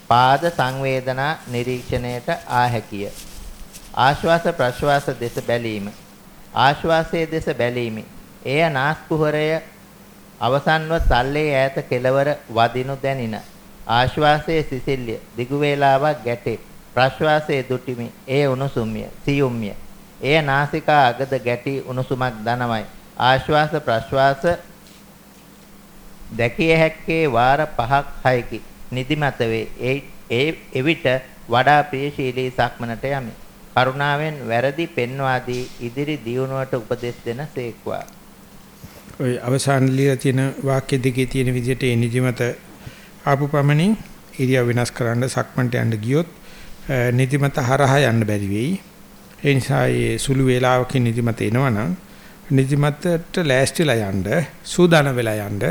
පාද සංවේදනා නිරීක්ෂණයට ආ හැකිය. ආශ්වාස ප්‍රශ්වාස දෙස බැලීම ආශ්වාසයේ දෙස බැලීමි එය නාස්කුහරය අවසන්ව සල්ලේ ඈත කෙලවර වදිනු දැනින ආශ්වාසයේ සිසිල්ය. දිගු වේලාවක් ගැටේ. ප්‍රශ්වාසයේ දුටිමි. එය උණුසුම්ය. සියුම්ය. එය නාසිකා අගද ගැටි උණුසුමක් දනවයි ආශ්වාස ප්‍රශ්වාස දැකිය හැක්කේ වාර 5ක් 6කි නිදිමත වේ. ඒ එවිට වඩා ප්‍රියශීලී සක්මනට යමි. කරුණාවෙන් වැරදි පෙන්වා දී ඉදිරි දියුණුවට උපදෙස් දෙන සේක්වා. ඔය අවසාන ලියලා තියෙන වාක්‍ය දෙකේ තියෙන විදිහට ඒ නිදිමත ආපු පමණින් ඉරියව් වෙනස් කරන්න සක්මන්ට යන්න ගියොත් නිදිමත හරහා යන්න බැරි වෙයි. ඒ නිසා මේ සුළු වේලාවකින් නිදිමත එනවනම් නිදිමතට ලෑස්තිලා යන්න සූදානම් වෙලා යන්න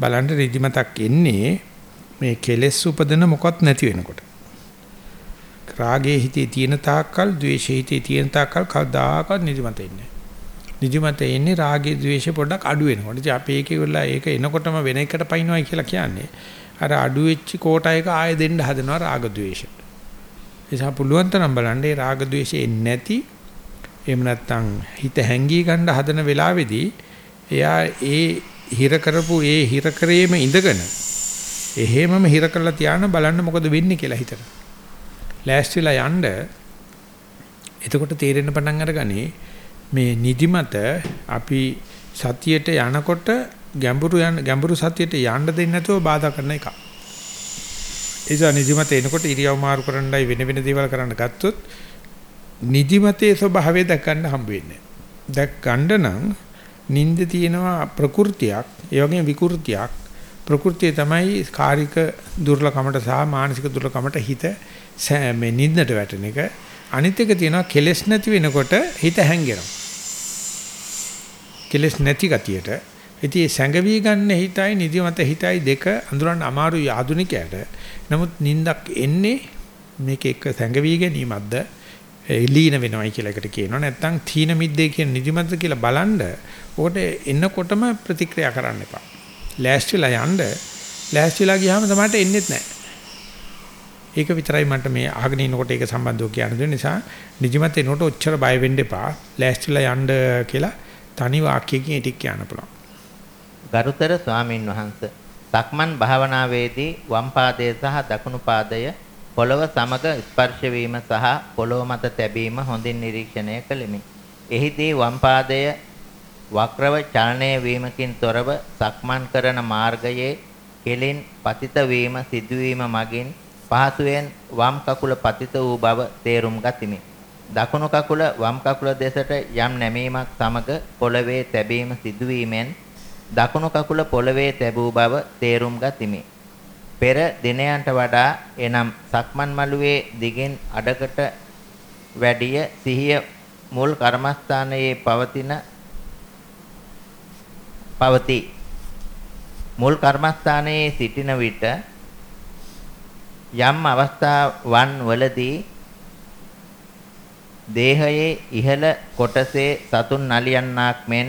බලන්න නිදිමතක් එන්නේ මේ කෙලෙස් උපදින මොකක් නැති වෙනකොට. රාගයේ හිතේ තියෙන තාක්කල්, ද්වේෂයේ හිතේ තියෙන තාක්කල් කවදාකවත් නිදිමත එන්නේ නිදිමත එන්නේ රාගයේ ද්වේෂය පොඩ්ඩක් අඩු වෙනකොට. ඉතින් අපි ඒකේ වෙලා ඒක එනකොටම වෙන එකට පයින්නවා කියලා කියන්නේ. අර අඩු වෙච්ච කෝටා එක ආයෙ දෙන්න හදනවා රාග ද්වේෂ. එසා පුළුවන් තරම් බලන්න ඒ රාග ද්වේෂ එන්නේ නැති එහෙම නැත්නම් හිත හැංගී ගන්න හදන වෙලාවේදී එයා ඒ හිර කරපු ඒ හිර කරේම ඉඳගෙන එහෙමම හිර කරලා තියාන බලන්න මොකද වෙන්නේ කියලා හිතන. ලෑස්තිලා යන්න එතකොට තේරෙන්න පටන් අරගන්නේ මේ නිදිමත අපි සතියට යනකොට ගැඹුරු යන ගැඹුරු සතියට යන්න දෙන්නේ නැතුව බාධා කරන එක. ඒසා නිදිමත එනකොට ඉරියව් මාරු කරන්නයි වෙන වෙන දේවල් කරන්න ගත්තොත් නිදිමතේ ස්වභාවය දැක ගන්න හම්බ වෙන්නේ. දැක් ගන්න නම් නිින්ද තියෙනවා ප්‍රകൃතියක්, ඒ වගේම විකෘතියක්. ප්‍රകൃතිය තමයි කායික දුර්ලකමට සහ මානසික දුර්ලකමට හිත මේ නිින්දට වැටෙන එක. අනිත් එක තියෙනවා කෙලස් නැති වෙනකොට හිත හැංගෙනවා. කෙලස් නැති ගතියට ඉතින් සැඟවි ගන්න හිතයි නිදිමත හිතයි දෙක අඳුරන්න අමාරුයි ආදුනිකයට. නමුත් නිින්දක් එන්නේ මේක එක සැඟවි ගැනීමක්ද ලීන වෙනවයි කියලා එකට කියනවා. නැත්නම් තීන මිද්දේ කියන නිදිමත කියලා බලන්න ඕකට එන්නකොටම ප්‍රතික්‍රියා කරන්න එපා. ලෑස්තිලා යන්න ලෑස්තිලා ගියාම තමයි එන්නේත් නැහැ. ඒක විතරයි මට මේ අහගෙන ඉනකොට ඒක සම්බන්ධව කියන්න දෙන නිසා නිදිමත එනකොට ඔච්චර බය වෙන්න එපා. ලෑස්තිලා යන්න කියලා තනි වාක්‍යයකින් ඉටික් කියන්න පුළුවන්. ගරුතර ස්වාමින් වහන්සේ සක්මන් භාවනාවේදී වම් පාදය සහ දකුණු පාදය පොළව සමග ස්පර්ශ වීම සහ පොළව මත තැබීම හොඳින් නිරීක්ෂණය කළෙමි. එහිදී වම් පාදය වක්‍රව චලනය වීමකින් තොරව සක්මන් කරන මාර්ගයේ කෙලින් පතිත වීම සිදුවීම මගින් පහසුවෙන් වම් කකුල පතිත වූ බව තේරුම් ගතිමි. දකුණු කකුල වම් කකුල දෙසට යම් නැමීමක් සමග පොළවේ තැබීම සිදුවීමෙන් දකුණු කකුල පොළවේ තැබූ බව තේරුම් ගතිමි. පෙර දිනයන්ට වඩා එනම් සක්මන් මළුවේ දිගෙන් අඩකට වැඩිය සිහිය මුල් කර්මස්ථානයේ පවතින පවති මුල් කර්මස්ථානයේ සිටින විට යම් අවස්ථාවන් වලදී දේහයේ ඉහළ කොටසේ සතුන් නලියන්නාක් මෙන්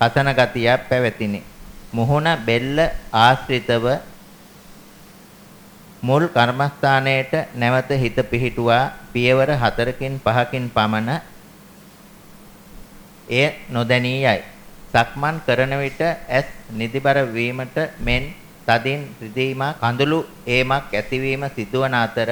කසන ගතියක් පැවතිනි. මුහුණ බෙල්ල ආශ්‍රිතව මුල් කර්මස්ථානයේට නැවත හිත පිහිටුවා පියවර 4කින් 5කින් පමණ එය නොදැනී යයි. සක්මන් කරන විට ඇස් නිදිබර වීමට මෙන් තදින් රිදීමක් කඳුළු ඒමක් ඇතිවීම සිදුවන අතර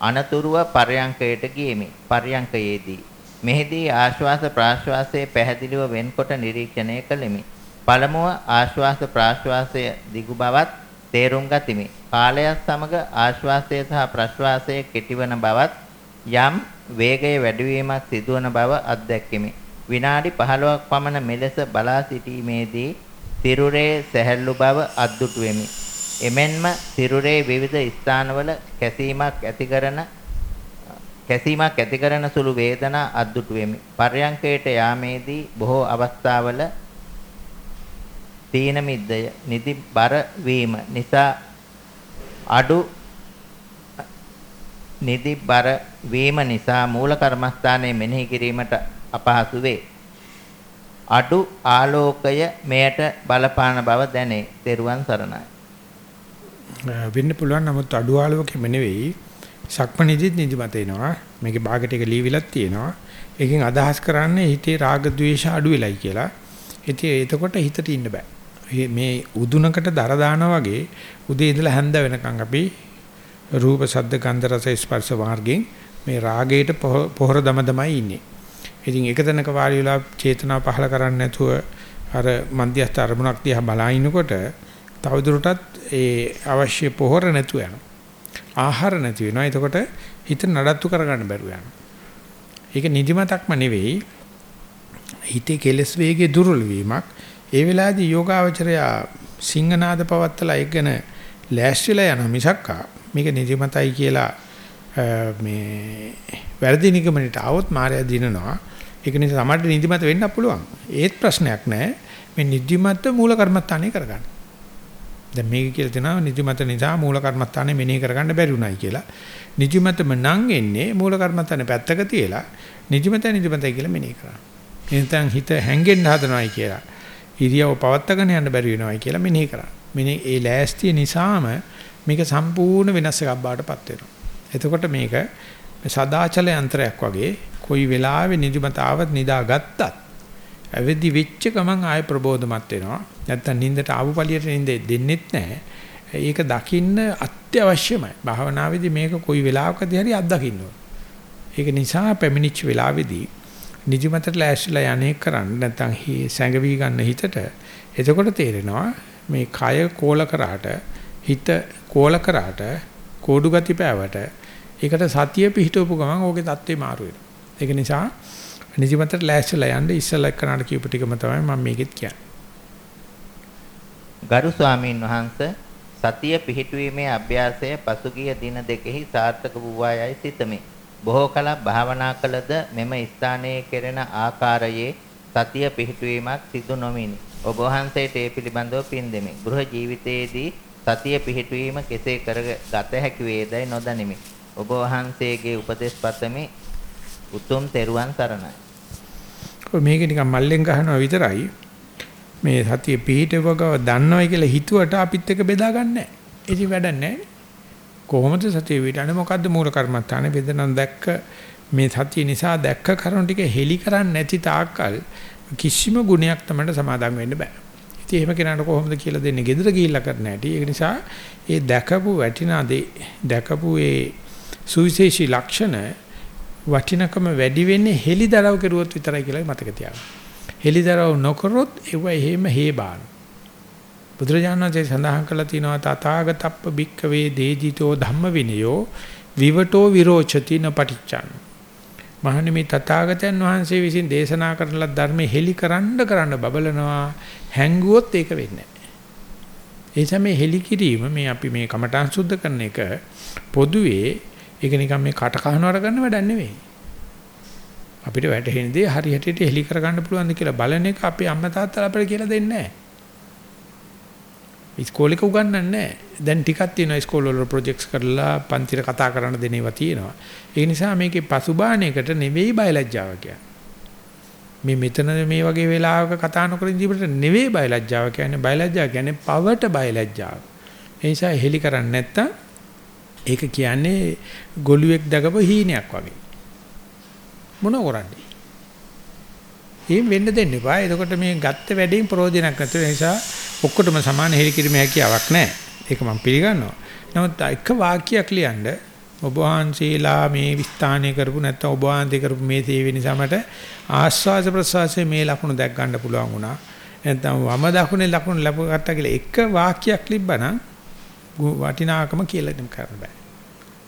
අනතුරුව පර්යංකයට ගියෙමි. පර්යංකයේදී මෙහිදී ආශ්වාස ප්‍රාශ්වාසයේ පැහැදිලිව වෙන්කොට නිරීක්ෂණය කළෙමි. පළමුව ආශ්වාස ප්‍රාශ්වාසය දිගු බවත් තේරුම් ගතිමි. කාලයත් සමග ආශ්වාසය සහ ප්‍රශ්වාසය කෙටිවන බවත් යම් වේගයේ වැඩිවීමක් සිදුවන බව අත්දැක්කෙමි. විනාඩි 15ක් පමණ මෙලෙස බලා සිටීමේදී සිරුරේ සැහැල්ලු බව අද්දුටුවෙමි. එමෙන්ම සිරුරේ විවිධ ස්ථානවල කැසීමක් ඇති කරන කැසීමක් ඇති කරන සුළු වේදනා අද්දුටු වෙමි. පර්යංකයට යාමේදී බොහෝ අවස්ථාවල තීන මිද්දය නිදි බර වීම නිසා අඩු නිදි බර වීම නිසා මූල කර්මස්ථානයේ මෙනෙහි කිරීමට අපහසු වේ. අඩු ආලෝකය මෙයට බලපාන බව දැනේ. ත්වන් සරණයි. වෙන්න පුළුවන් නමුත් අඩු ආලෝකෙම නෙවෙයි සක්මණේදිත් නිදිමත එනවා. මේකේ භාගට එක ලීවිලක් තියෙනවා. ඒකෙන් අදහස් කරන්නේ හිතේ රාග ద్వේෂ අඩු වෙලයි කියලා. ඉතින් එතකොට හිතට ඉන්න බෑ. මේ උදුනකට දර දානා වගේ උදේ ඉඳලා හැන්ද වෙනකන් අපි රූප ශබ්ද ගන්ධ රස ස්පර්ශ මාර්ගෙන් මේ රාගයට පොහොර දම දමයි ඉන්නේ. ඉතින් එක තැනක වාඩි වෙලා චේතනාව පහල කරන්නේ නැතුව අර මන්දියස්ත අරමුණක් දිහා බලාිනකොට තවදුරටත් ඒ අවශ්‍ය පොහොර නැතුව යනවා. ආහාර නැති වෙනවා. එතකොට හිත නඩත්තු කරගන්න බැරුව යනවා. ඒක නිදිමතක්ම නෙවෙයි. හිතේ කෙලස් වේගයේ දුර්වල වීමක්. ඒ වෙලාවේදී යෝගාවචරයා සිංහනාද පවත්තලා ඒක ගැන ලෑස්තිලා යන මිසක්කා මේක නිදිමතයි කියලා මේ වැරදි නිගමනට આવොත් මායя දිනනවා. ඒක නිසා සමහරට නිදිමත වෙන්නත් පුළුවන්. ඒත් ප්‍රශ්නයක් නැහැ. මේ නිදිමත මූල කර්මත්තානේ කරගන්න. දැන් මේක කියලා දෙනවා නිදිමත නිසා මූල කර්මස්ථානේ මෙනෙහි කරගන්න බැරි උනායි කියලා. නිදිමතම නම් එන්නේ මූල කර්මස්ථානේ පැත්තක තියලා නිදිමත නිදිමතයි කියලා මෙනෙහි කරනවා. එනතන් හිත හැංගෙන්න හදනවායි කියලා. ඉරියව පවත්තගෙන යන්න බැරි වෙනවායි කියලා මෙනෙහි කරනවා. මෙනේ ඒ ලෑස්තිය නිසාම මේක සම්පූර්ණ වෙනස් එකක් බාටපත් වෙනවා. එතකොට මේක සදාචල යන්ත්‍රයක් වගේ කොයි වෙලාවෙ නිදිමත ආවත් නිදාගත්තත් අවදි වෙච්ච ගමන් ආය ප්‍රබෝධමත් වෙනවා. නැත්තම් නින්දට ආපු පළියට නින්ද දෙන්නෙත් නැහැ. ඒක දකින්න අත්‍යවශ්‍යමයි. භාවනාවේදී මේක කොයි වෙලාවකදී හරි අත්දකින්න ඒක නිසා පැමිණිච්ච වෙලාවේදී නිදිමතට ලෑස්තිලා යන්නේ කරන්න නැත්තම් සැඟවි ගන්න හිතට එතකොට තේරෙනවා මේ කය කෝල කරාට හිත කෝල කරාට කෝඩු ගති පෑවට ඒකට සතිය පිහිටවපු ගමන් ඕකේ தත්ත්වේ මාරු වෙනවා. ඒක නිසා නිදිමතට ලෑස්තිලා යන්න ඉස්සලා එක්කනට කියපු ටිකම තමයි මම මේකෙත් කියන්නේ. ගරු ස්වාමීන් වහන්සේ සතිය පිහිටුවීමේ අභ්‍යාසය පසුගිය දින දෙකෙහි සාර්ථක වූවායයි සිතමි. බොහෝ කලක් භාවනා කළද මෙම ස්ථානයේ කෙරෙන ආකාරයේ සතිය පිහිටුවීමක් සිදු නොමිනි. ඔබ වහන්සේට ඒ පිළිබඳව පින් දෙමි. ගෘහ ජීවිතයේදී සතිය පිහිටුවීම කෙසේ කරගත හැකි වේදයි නොදනිමි. ඔබ වහන්සේගේ උපදෙස් පතමි. උතුම් තෙරුවන් සරණයි. මේක නිකන් මල්ලෙන් ගහනවා විතරයි. මේ සතිය පිහිටවගව දන්නවයි කියලා හිතුවට අපිත් එක බෙදා ගන්න නැහැ. ඉතින් වැඩක් නැහැ. කොහොමද සතිය පිටන්නේ මොකද්ද මූල කර්මත්තානේ වේදනන් දැක්ක මේ සතිය නිසා දැක්ක කරුණු ටික හෙලි කරන්නේ නැති තාක්කල් කිසිම ගුණයක් තමයි සමාදම් වෙන්න බෑ. ඉතින් එහෙම කෙනාට කොහොමද කියලා දෙන්නේ? gedara ගිහිල්ලා කරන්න ඇති. ඒක නිසා ඒ දැකපු වැටිනා දේ දැකපු ඒ සුවිශේෂී ලක්ෂණ වටිනකම වැඩි වෙන්නේ හෙලිදරව් කරුවොත් විතරයි කියලා මතක තියාගන්න. හෙලිදරව් නොකරොත් ඒව එහෙම හේබාන. බුදුරජාණන් වහන්සේ සඳහන් කළා තියෙනවා තථාගතප්ප භික්කවේ දේජිතෝ ධම්ම විනයෝ විවටෝ විරෝචති නපටිච්චං. මහණෙනි මේ තථාගතයන් වහන්සේ විසින් දේශනා කරන ලද ධර්මයේ හෙලි කරන්න කරන්න බබලනවා හැංගුවොත් ඒක වෙන්නේ නැහැ. ඒ තමයි හෙලි කිරීම මේ අපි මේ කමඨං සුද්ධ කරන එක පොදුවේ ඒක නිකන් මේ කට කහනවට ගන්න වැඩක් නෙවෙයි. අපිට වැටහෙන දේ හරි හැටියට හෙලි කරගන්න පුළුවන්ද කියලා බලන එක අපේ අම්මා තාත්තලා අපිට කියලා දෙන්නේ නැහැ. ඉස්කෝලේක උගන්වන්නේ නැහැ. දැන් ටිකක් තියෙනවා ඉස්කෝල වල ප්‍රොජෙක්ට්ස් කරලා පන්තිර කතා කරන්න දෙන ඒවා තියෙනවා. ඒ නිසා මේකේ පසුබාහනයකට නෙවෙයි බයලජ්ජාව කියන්නේ. මේ මෙතන මේ වගේ වෙලාවක කතා නොකර ඉඳීමට නෙවෙයි බයලජ්ජාව කියන්නේ බයලජ්ජාව කියන්නේ පවට බයලජ්ජාව. ඒ නිසා හෙලි කරන්නේ නැත්තම් ඒක කියන්නේ ගොළුෙක් දගපු හීනයක් වගේ. මොන කරන්නේ? එහෙම වෙන්න දෙන්න එපා. එතකොට මේ ගත්ත වැඩේන් ප්‍රයෝජනක් නැතුව නිසා ඔක්කොටම සමාන හෙලිකිරීමේ හැකියාවක් නැහැ. ඒක මම පිළිගන්නවා. නමුත් එක වාක්‍යයක් ලියන්න ඔබ වහන්සේලා මේ විස්ථානය කරපු නැත්නම් ඔබ වහන්සේ කරපු මේ සේවය නිසා මට ආස්වාද ප්‍රසවාසයේ මේ ලකුණු දැක් ගන්න පුළුවන් වුණා. නැත්නම් වම දකුණේ ලකුණු ලැබුවා කියලා එක වාක්‍යයක් ලිබ්බනම් වටිනාකම කියලා දෙන්න කරන්න බෑ.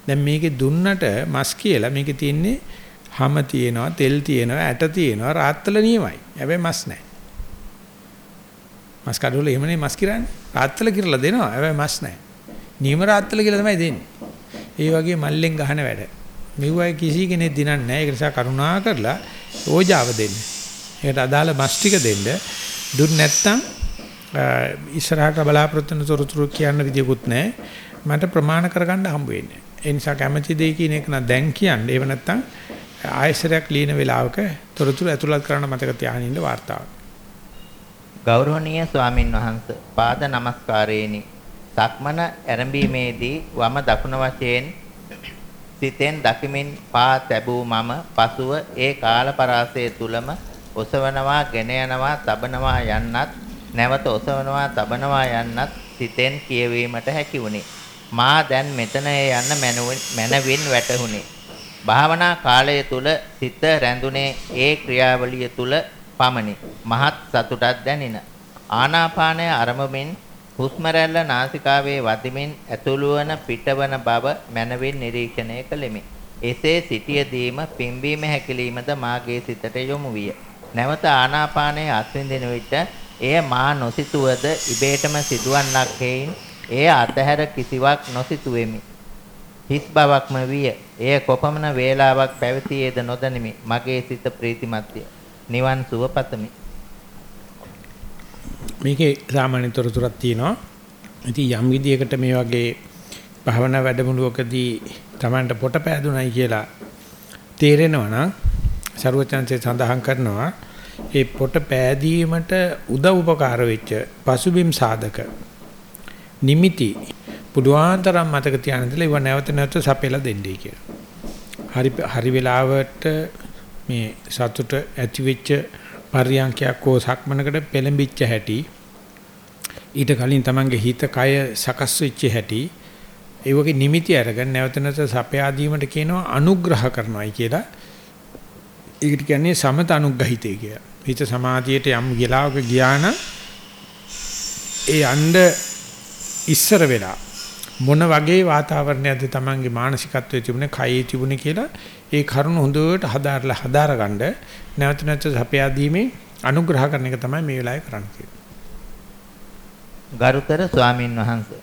දැන් මේකේ දුන්නට මස් කියලා මේකේ තියෙන්නේ හැම තියෙනවා, තෙල් තියෙනවා, ඇට තියෙනවා, රාත්තල නියමයි. හැබැයි මස් නැහැ. මස් කඩවල එහෙමනේ මස් කිරන්නේ. රාත්තල කිරලා දෙනවා. හැබැයි මස් නැහැ. නියම රාත්තල කියලා තමයි දෙන්නේ. ඒ වගේ මල්ලෙන් ගහන වැඩ. මෙව්වයි කිසි කෙනෙක් දිනන්නේ නැහැ. ඒක නිසා කරුණා කරලා ඕජාව දෙන්න. ඒකට අදාළ මස් ටික දෙන්න. දුන්න නැත්තම් ඉස්සරහට බලාපොරොත්තු වෙන තොරතුරු කියන්න විදියකුත් නැහැ. මට ප්‍රමාණ කරගන්න හම්බ වෙන්නේ. ඒ නිසා කැමැති දෙය කියන එක නම් දැන් කියන්න. ඒව නැත්තම් ආයසරයක් ලියන වෙලාවක තොරතුරු ඇතුළත් කරන්න මතක තියාගෙන ඉන්න වார்த்தාව. ගෞරවනීය ස්වාමින් වහන්සේ පාද නමස්කාරයේනි. සක්මන ඇරඹීමේදී වම දකුණ වශයෙන් සිතෙන් දකිමින් පා තැබූ මම පසුව ඒ කාල පරාසය තුලම ඔසවනවා ගෙන යනවා තබනවා යන්නත් නැවත ඔසවනවා, තබනවා යන්නත් සිතෙන් කියවීමට හැකි වුණි. මා දැන් මෙතන යන්න මනවින් වැටහුණි. භාවනා කාලය තුල සිත රැඳුනේ ඒ ක්‍රියාවලිය තුල පමණි. මහත් සතුටක් දැනින. ආනාපානය අරමුමින් හුස්ම රැල්ල නාසිකාවේ වදිමින් ඇතුළු වන පිටවන බව මනවින් නිරීක්ෂණය කළෙමි. එසේ සිටියදීම පිම්බීම හැකිලීමද මාගේ සිතට යොමු විය. නැවත ආනාපානයේ අත්විඳින විට එය මා නොසිතුවද ඉබේටම සිදුවන්නක් හේයින් එය අතහැර කිසිවක් නොසිතුවෙමි. හිස් බවක්ම විය. එය කොපමණ වේලාවක් පැවතියේද නොදනිමි. මගේ සිත ප්‍රීතිමත්ය. නිවන් සුව පතමි. මේකේ සාමාන්‍ය තොරතුරක් තියෙනවා. ඉතින් යම් විදියකට මේ වගේ භවනා වැඩමුළුවකදී Tamanට පොට පෑදුනයි කියලා තේරෙනවා නම් ਸਰවචන්සේ සඳහන් කරනවා ඒ පොට පෑදීමට උදව් උපකාර වෙච්ච පසුබිම් සාධක නිමිති පුදුආන්තරම් මතක තියාගෙන ඉඳලා ඉව නැවත නැවත සපෙලා දෙන්නයි කියලා. හරි හරි වෙලාවට මේ සතුට ඇති වෙච්ච පර්යංකයක් හෝ සක්මනකට පෙළඹිච්ච හැටි ඊට කලින් තමන්ගේ හිත කය සකස් වෙච්ච හැටි ඒ වගේ නිමිති අරගෙන නැවත නැවත සපයා දීමට කියනවා අනුග්‍රහ කරනවායි කියලා. ඒකට කියන්නේ සමත අනුග්‍රහිතය කියලා. හිත සමාධියට යම් ගිලාවක ගියාන ඒ යන්න ඉස්සර වෙලා මොන වගේ වාතාවරණයක්ද තමන්ගේ මානසිකත්වයේ තිබුණේ කයේ තිබුණේ කියලා ඒ කරුණ හොඳට හදාarලා හදාරගන්න නැවත නැවත සපයා දීමේ අනුග්‍රහ කරන එක තමයි මේ වෙලාවේ කරන්නේ. ගරුතර ස්වාමින් වහන්සේ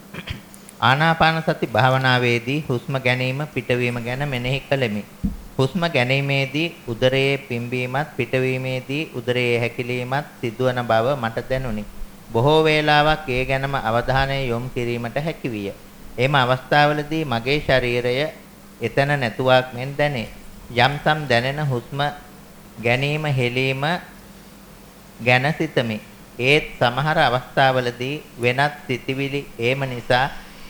ආනාපාන සති භාවනාවේදී හුස්ම ගැනීම පිටවීම ගැන මෙනෙහි කළෙමි. හුස්ම ගැනීමේදී උදරයේ පිම්බීමත් පිටවීමේදී උදරයේ හැකිලීමත් සිදුවන බව මට දැනුනි. බොහෝ වේලාවක් ඒ ගැනම අවධානය යොමු කිරීමට හැකිවිය. එම අවස්ථාවලදී මගේ ශරීරය එතන නැතුවක් මෙන් දැනේ. යම්සම් දැනෙන හුස්ම ගැනීම හෙලීම ගැන සිතමි. ඒත් සමහර අවස්ථාවලදී වෙනත් සිතිවිලි ඒම නිසා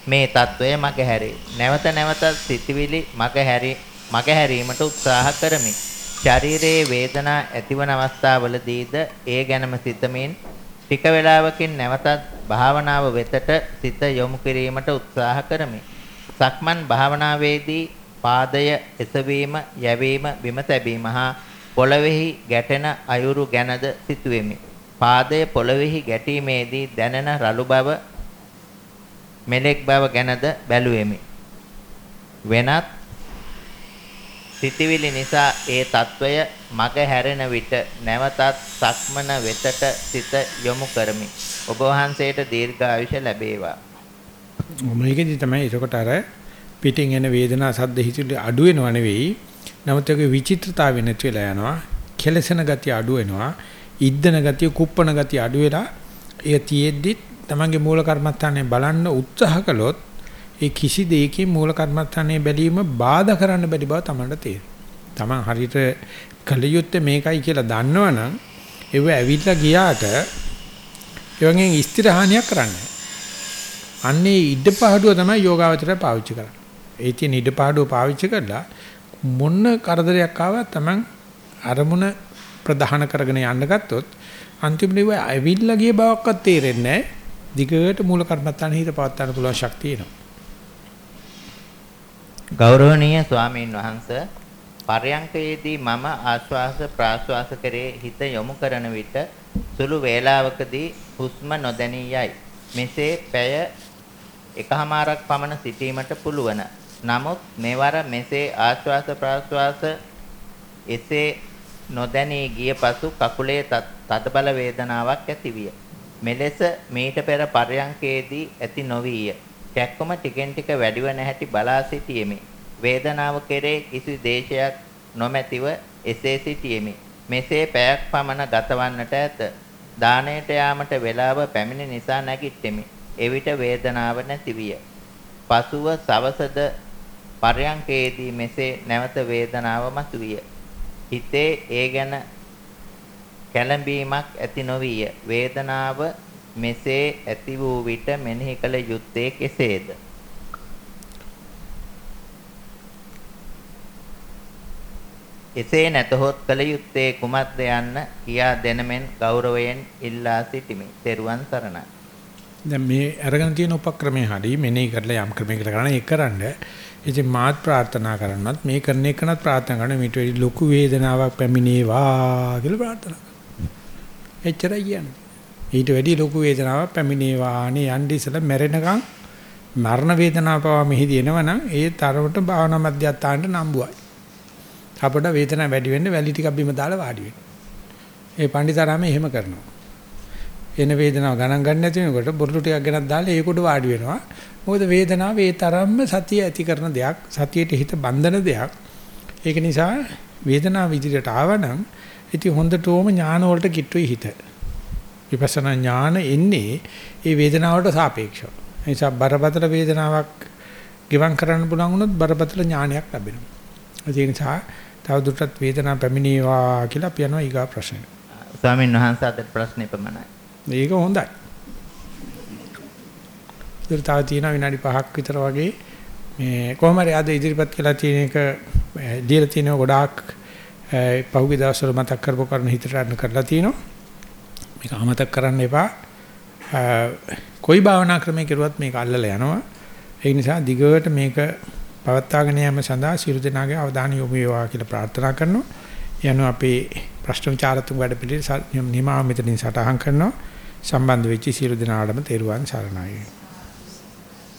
මේ తත්වය මගහැරේ. නැවත නැවතත් සිතිවිලි මගහැරේ මගහැරීමට උත්සාහ කරමි. ශරීරයේ වේදනා ඇතිවන අවස්ථාවලදීද ඒ ගැනම සිතමින් ටික වේලාවකින් නැවතත් භාවනාව වෙතට සිත යොමු කිරීමට උත්සාහ කරමි. සක්මන් භාවනාවේදී පාදය එසවීම, යැවීම, බිම තැබීම හා පොළවේහි ගැටෙන අයුරු ගැනද සිතුවෙමි. පාදය පොළවේහි ගැටීමේදී දැනෙන රළු බව, මෙලෙක් බව ගැනද බැලුවෙමි. වෙනත් සිතවිලි නිසා ඒ తত্ত্বය මග හැරෙන විට නැවතත් සක්මන වෙතට සිත යොමු කරමි. ඔබ වහන්සේට දීර්ඝායුෂ ලැබේවා. මේකෙදි තමයි එතකොට අර පිටින් එන වේදනා සද්ද හිතුවේ අඩු වෙනව නෙවෙයි. නමුත් ඒකේ විචිත්‍රතාවය නැති වෙලා යනවා. කෙලසෙන ගතිය අඩු වෙනවා. ඉද්දන ගතිය, කුප්පන ගතිය අඩු වෙලා ඒ තියෙද්දි තමන්ගේ මූල කර්මස්ථානේ බලන්න උත්සාහ කළොත් ඒ කිසි දෙයකින් මූල කර්මස්ථානේ බැලීම බාධා කරන්න බැරි බව තමන්ට තේරෙනවා. තමන් හරියට කලියුත්තේ මේකයි කියලා දන්නවනම් ඒව ඇවිල්ලා ගියාට එවගෙන් ස්ථිරහානියක් කරන්නේ. අන්නේ ඉඩපාඩුව තමයි යෝගාවචරය පාවිච්චි කරන්නේ. ඒ තියෙන ඉඩපාඩුව පාවිච්චි කරලා මොන කරදරයක් ආවත් තමන් අරමුණ ප්‍රධාන කරගෙන යන්න ගත්තොත් අන්තිමට ඒව ඇවිල්ලා ගිය බවක්වත් තේරෙන්නේ නැහැ. දිගට මූල කර්මත්තාන හිත පවත් ගන්න පුළුවන් ශක්තිය එනවා. ගෞරවනීය ස්වාමීන් වහන්ස පරයන්කයේදී මම ආශ්වාස ප්‍රාශ්වාස කරේ හිත යොමු කරන විට සුළු වේලාවකදී හුස්ම නොදැනී යයි. මෙසේ පැය එකහමාරක් පමණ සිටීමට පුළුවන්. නමුත් මෙවර මෙසේ ආශ්වාස ප්‍රාශ්වාස එසේ නොදැනී ගිය පසු කකුලේ තදබල වේදනාවක් ඇතිවිය. මෙලෙස මීට පෙර පරයන්කේදී ඇති නොවිය. කැක්කම ටිකෙන් ටික වැඩිව නැහැටි බලා සිටියෙමි. වේදනාව කෙරේ කිසි දේශයක් නොමැතිව එසේ සිටියෙමි. මෙසේ පැයක් පමණ ගතවන්නට ඇත. දාණයට යාමට වේලාව පැමිණි නිසා නැගිට්ටෙමි. එවිට වේදනාව නැතිවිය. පසුව සවසද පරයන්කේදී මෙසේ නැවත වේදනාව මතුවිය. හිතේ ඒ ගැන කැළඹීමක් ඇති නොවිය. වේදනාව මෙසේ ඇති වූ විට මෙනෙහි කළ යුත්තේ කෙසේද? එසේ නැතහොත් කළ යුත්තේ කුමක්ද යන්න කියා දෙනමෙන් ගෞරවයෙන් ඉල්ලා සිටිමි. ත්වන් සරණයි. දැන් මේ අරගෙන තියෙන උපක්‍රමයේ හරි මෙනෙහි කරලා යම් ක්‍රමයකට කරන එක කරන්න ඉතින් මාත් ප්‍රාර්ථනා කරනවත් මේ කරන එකනත් ප්‍රාර්ථනා කරන මිට වෙඩි ලොකු වේදනාවක් පැමිණේවා කියලා ප්‍රාර්ථනා කරනවා. එච්චරයි කියන්නේ. ඊට වැඩි ලොකු වේදනාවක් පැමිණේවා නේ යන්නේ ඉතල මැරෙනකන් මරණ වේදනාව පවා මෙහිදී එනවනම් ඒ තරමට භාවනා මධ්‍යස්ථානට නම්බුවයි. අපට වේදනාව වැඩි වෙන්න වැලි ටිකක් බිම දාලා වාඩි වෙන්න. ඒ පණ්ඩිතාරාමේ එහෙම කරනවා. එන වේදනාව ගණන් ගන්න නැති වෙනකොට බොරළු ටිකක් ගෙනත් දාලා ඒකට වාඩි වෙනවා. මොකද වේදනාව ඒ තරම්ම සතිය ඇති කරන දෙයක්, සතියට හිත බඳින දෙයක්. ඒක නිසා වේදනාව විදිහට ආවනම් ඉතින් හොඳටම ඥාන වලට කිට්ටුයි හිත. විපස්සනා ඥාන එන්නේ ඒ වේදනාවට සාපේක්ෂව. ඒ නිසා බරපතල වේදනාවක් ගිවං කරන්න පුළුවන් වුණොත් බරපතල ඥානයක් ලැබෙනවා. ඒ නිසා තවදුරටත් වේදනාව පැමිණේවා කියලා අපි යනවා ඊගා ප්‍රශ්නෙට. ස්වාමීන් වහන්සේ අද ප්‍රශ්නේ පමණයි. මේක හොඳයි. ඉතින් තව තියෙනවා විනාඩි 5ක් විතර වගේ මේ කොහොම හරි අද ඉදිරිපත් කළා තියෙන එක දීලා තියෙනවා ගොඩාක් පහුගිය දවස්වල මතක් කරපු කරන හිතට අරන් කරලා තිනවා. මේක අමතක කරන්න එපා. කොයි භාවනා ක්‍රමයක කරුවත් මේක අල්ලලා යනවා. ඒ නිසා දිගට මේක පවත්වාගෙන යාම සඳහා සියලු දෙනාගේ අවධානය යොමු වේවා කියලා ප්‍රාර්ථනා කරනවා. යනවා අපේ ප්‍රශ්න විචාරතුංග වැඩ පිළිවෙල නිමාව මෙතනින් සටහන් කරනවා. සම්බන්ධ වෙච්ච සියලු දෙනාටම තෙරුවන් සරණයි.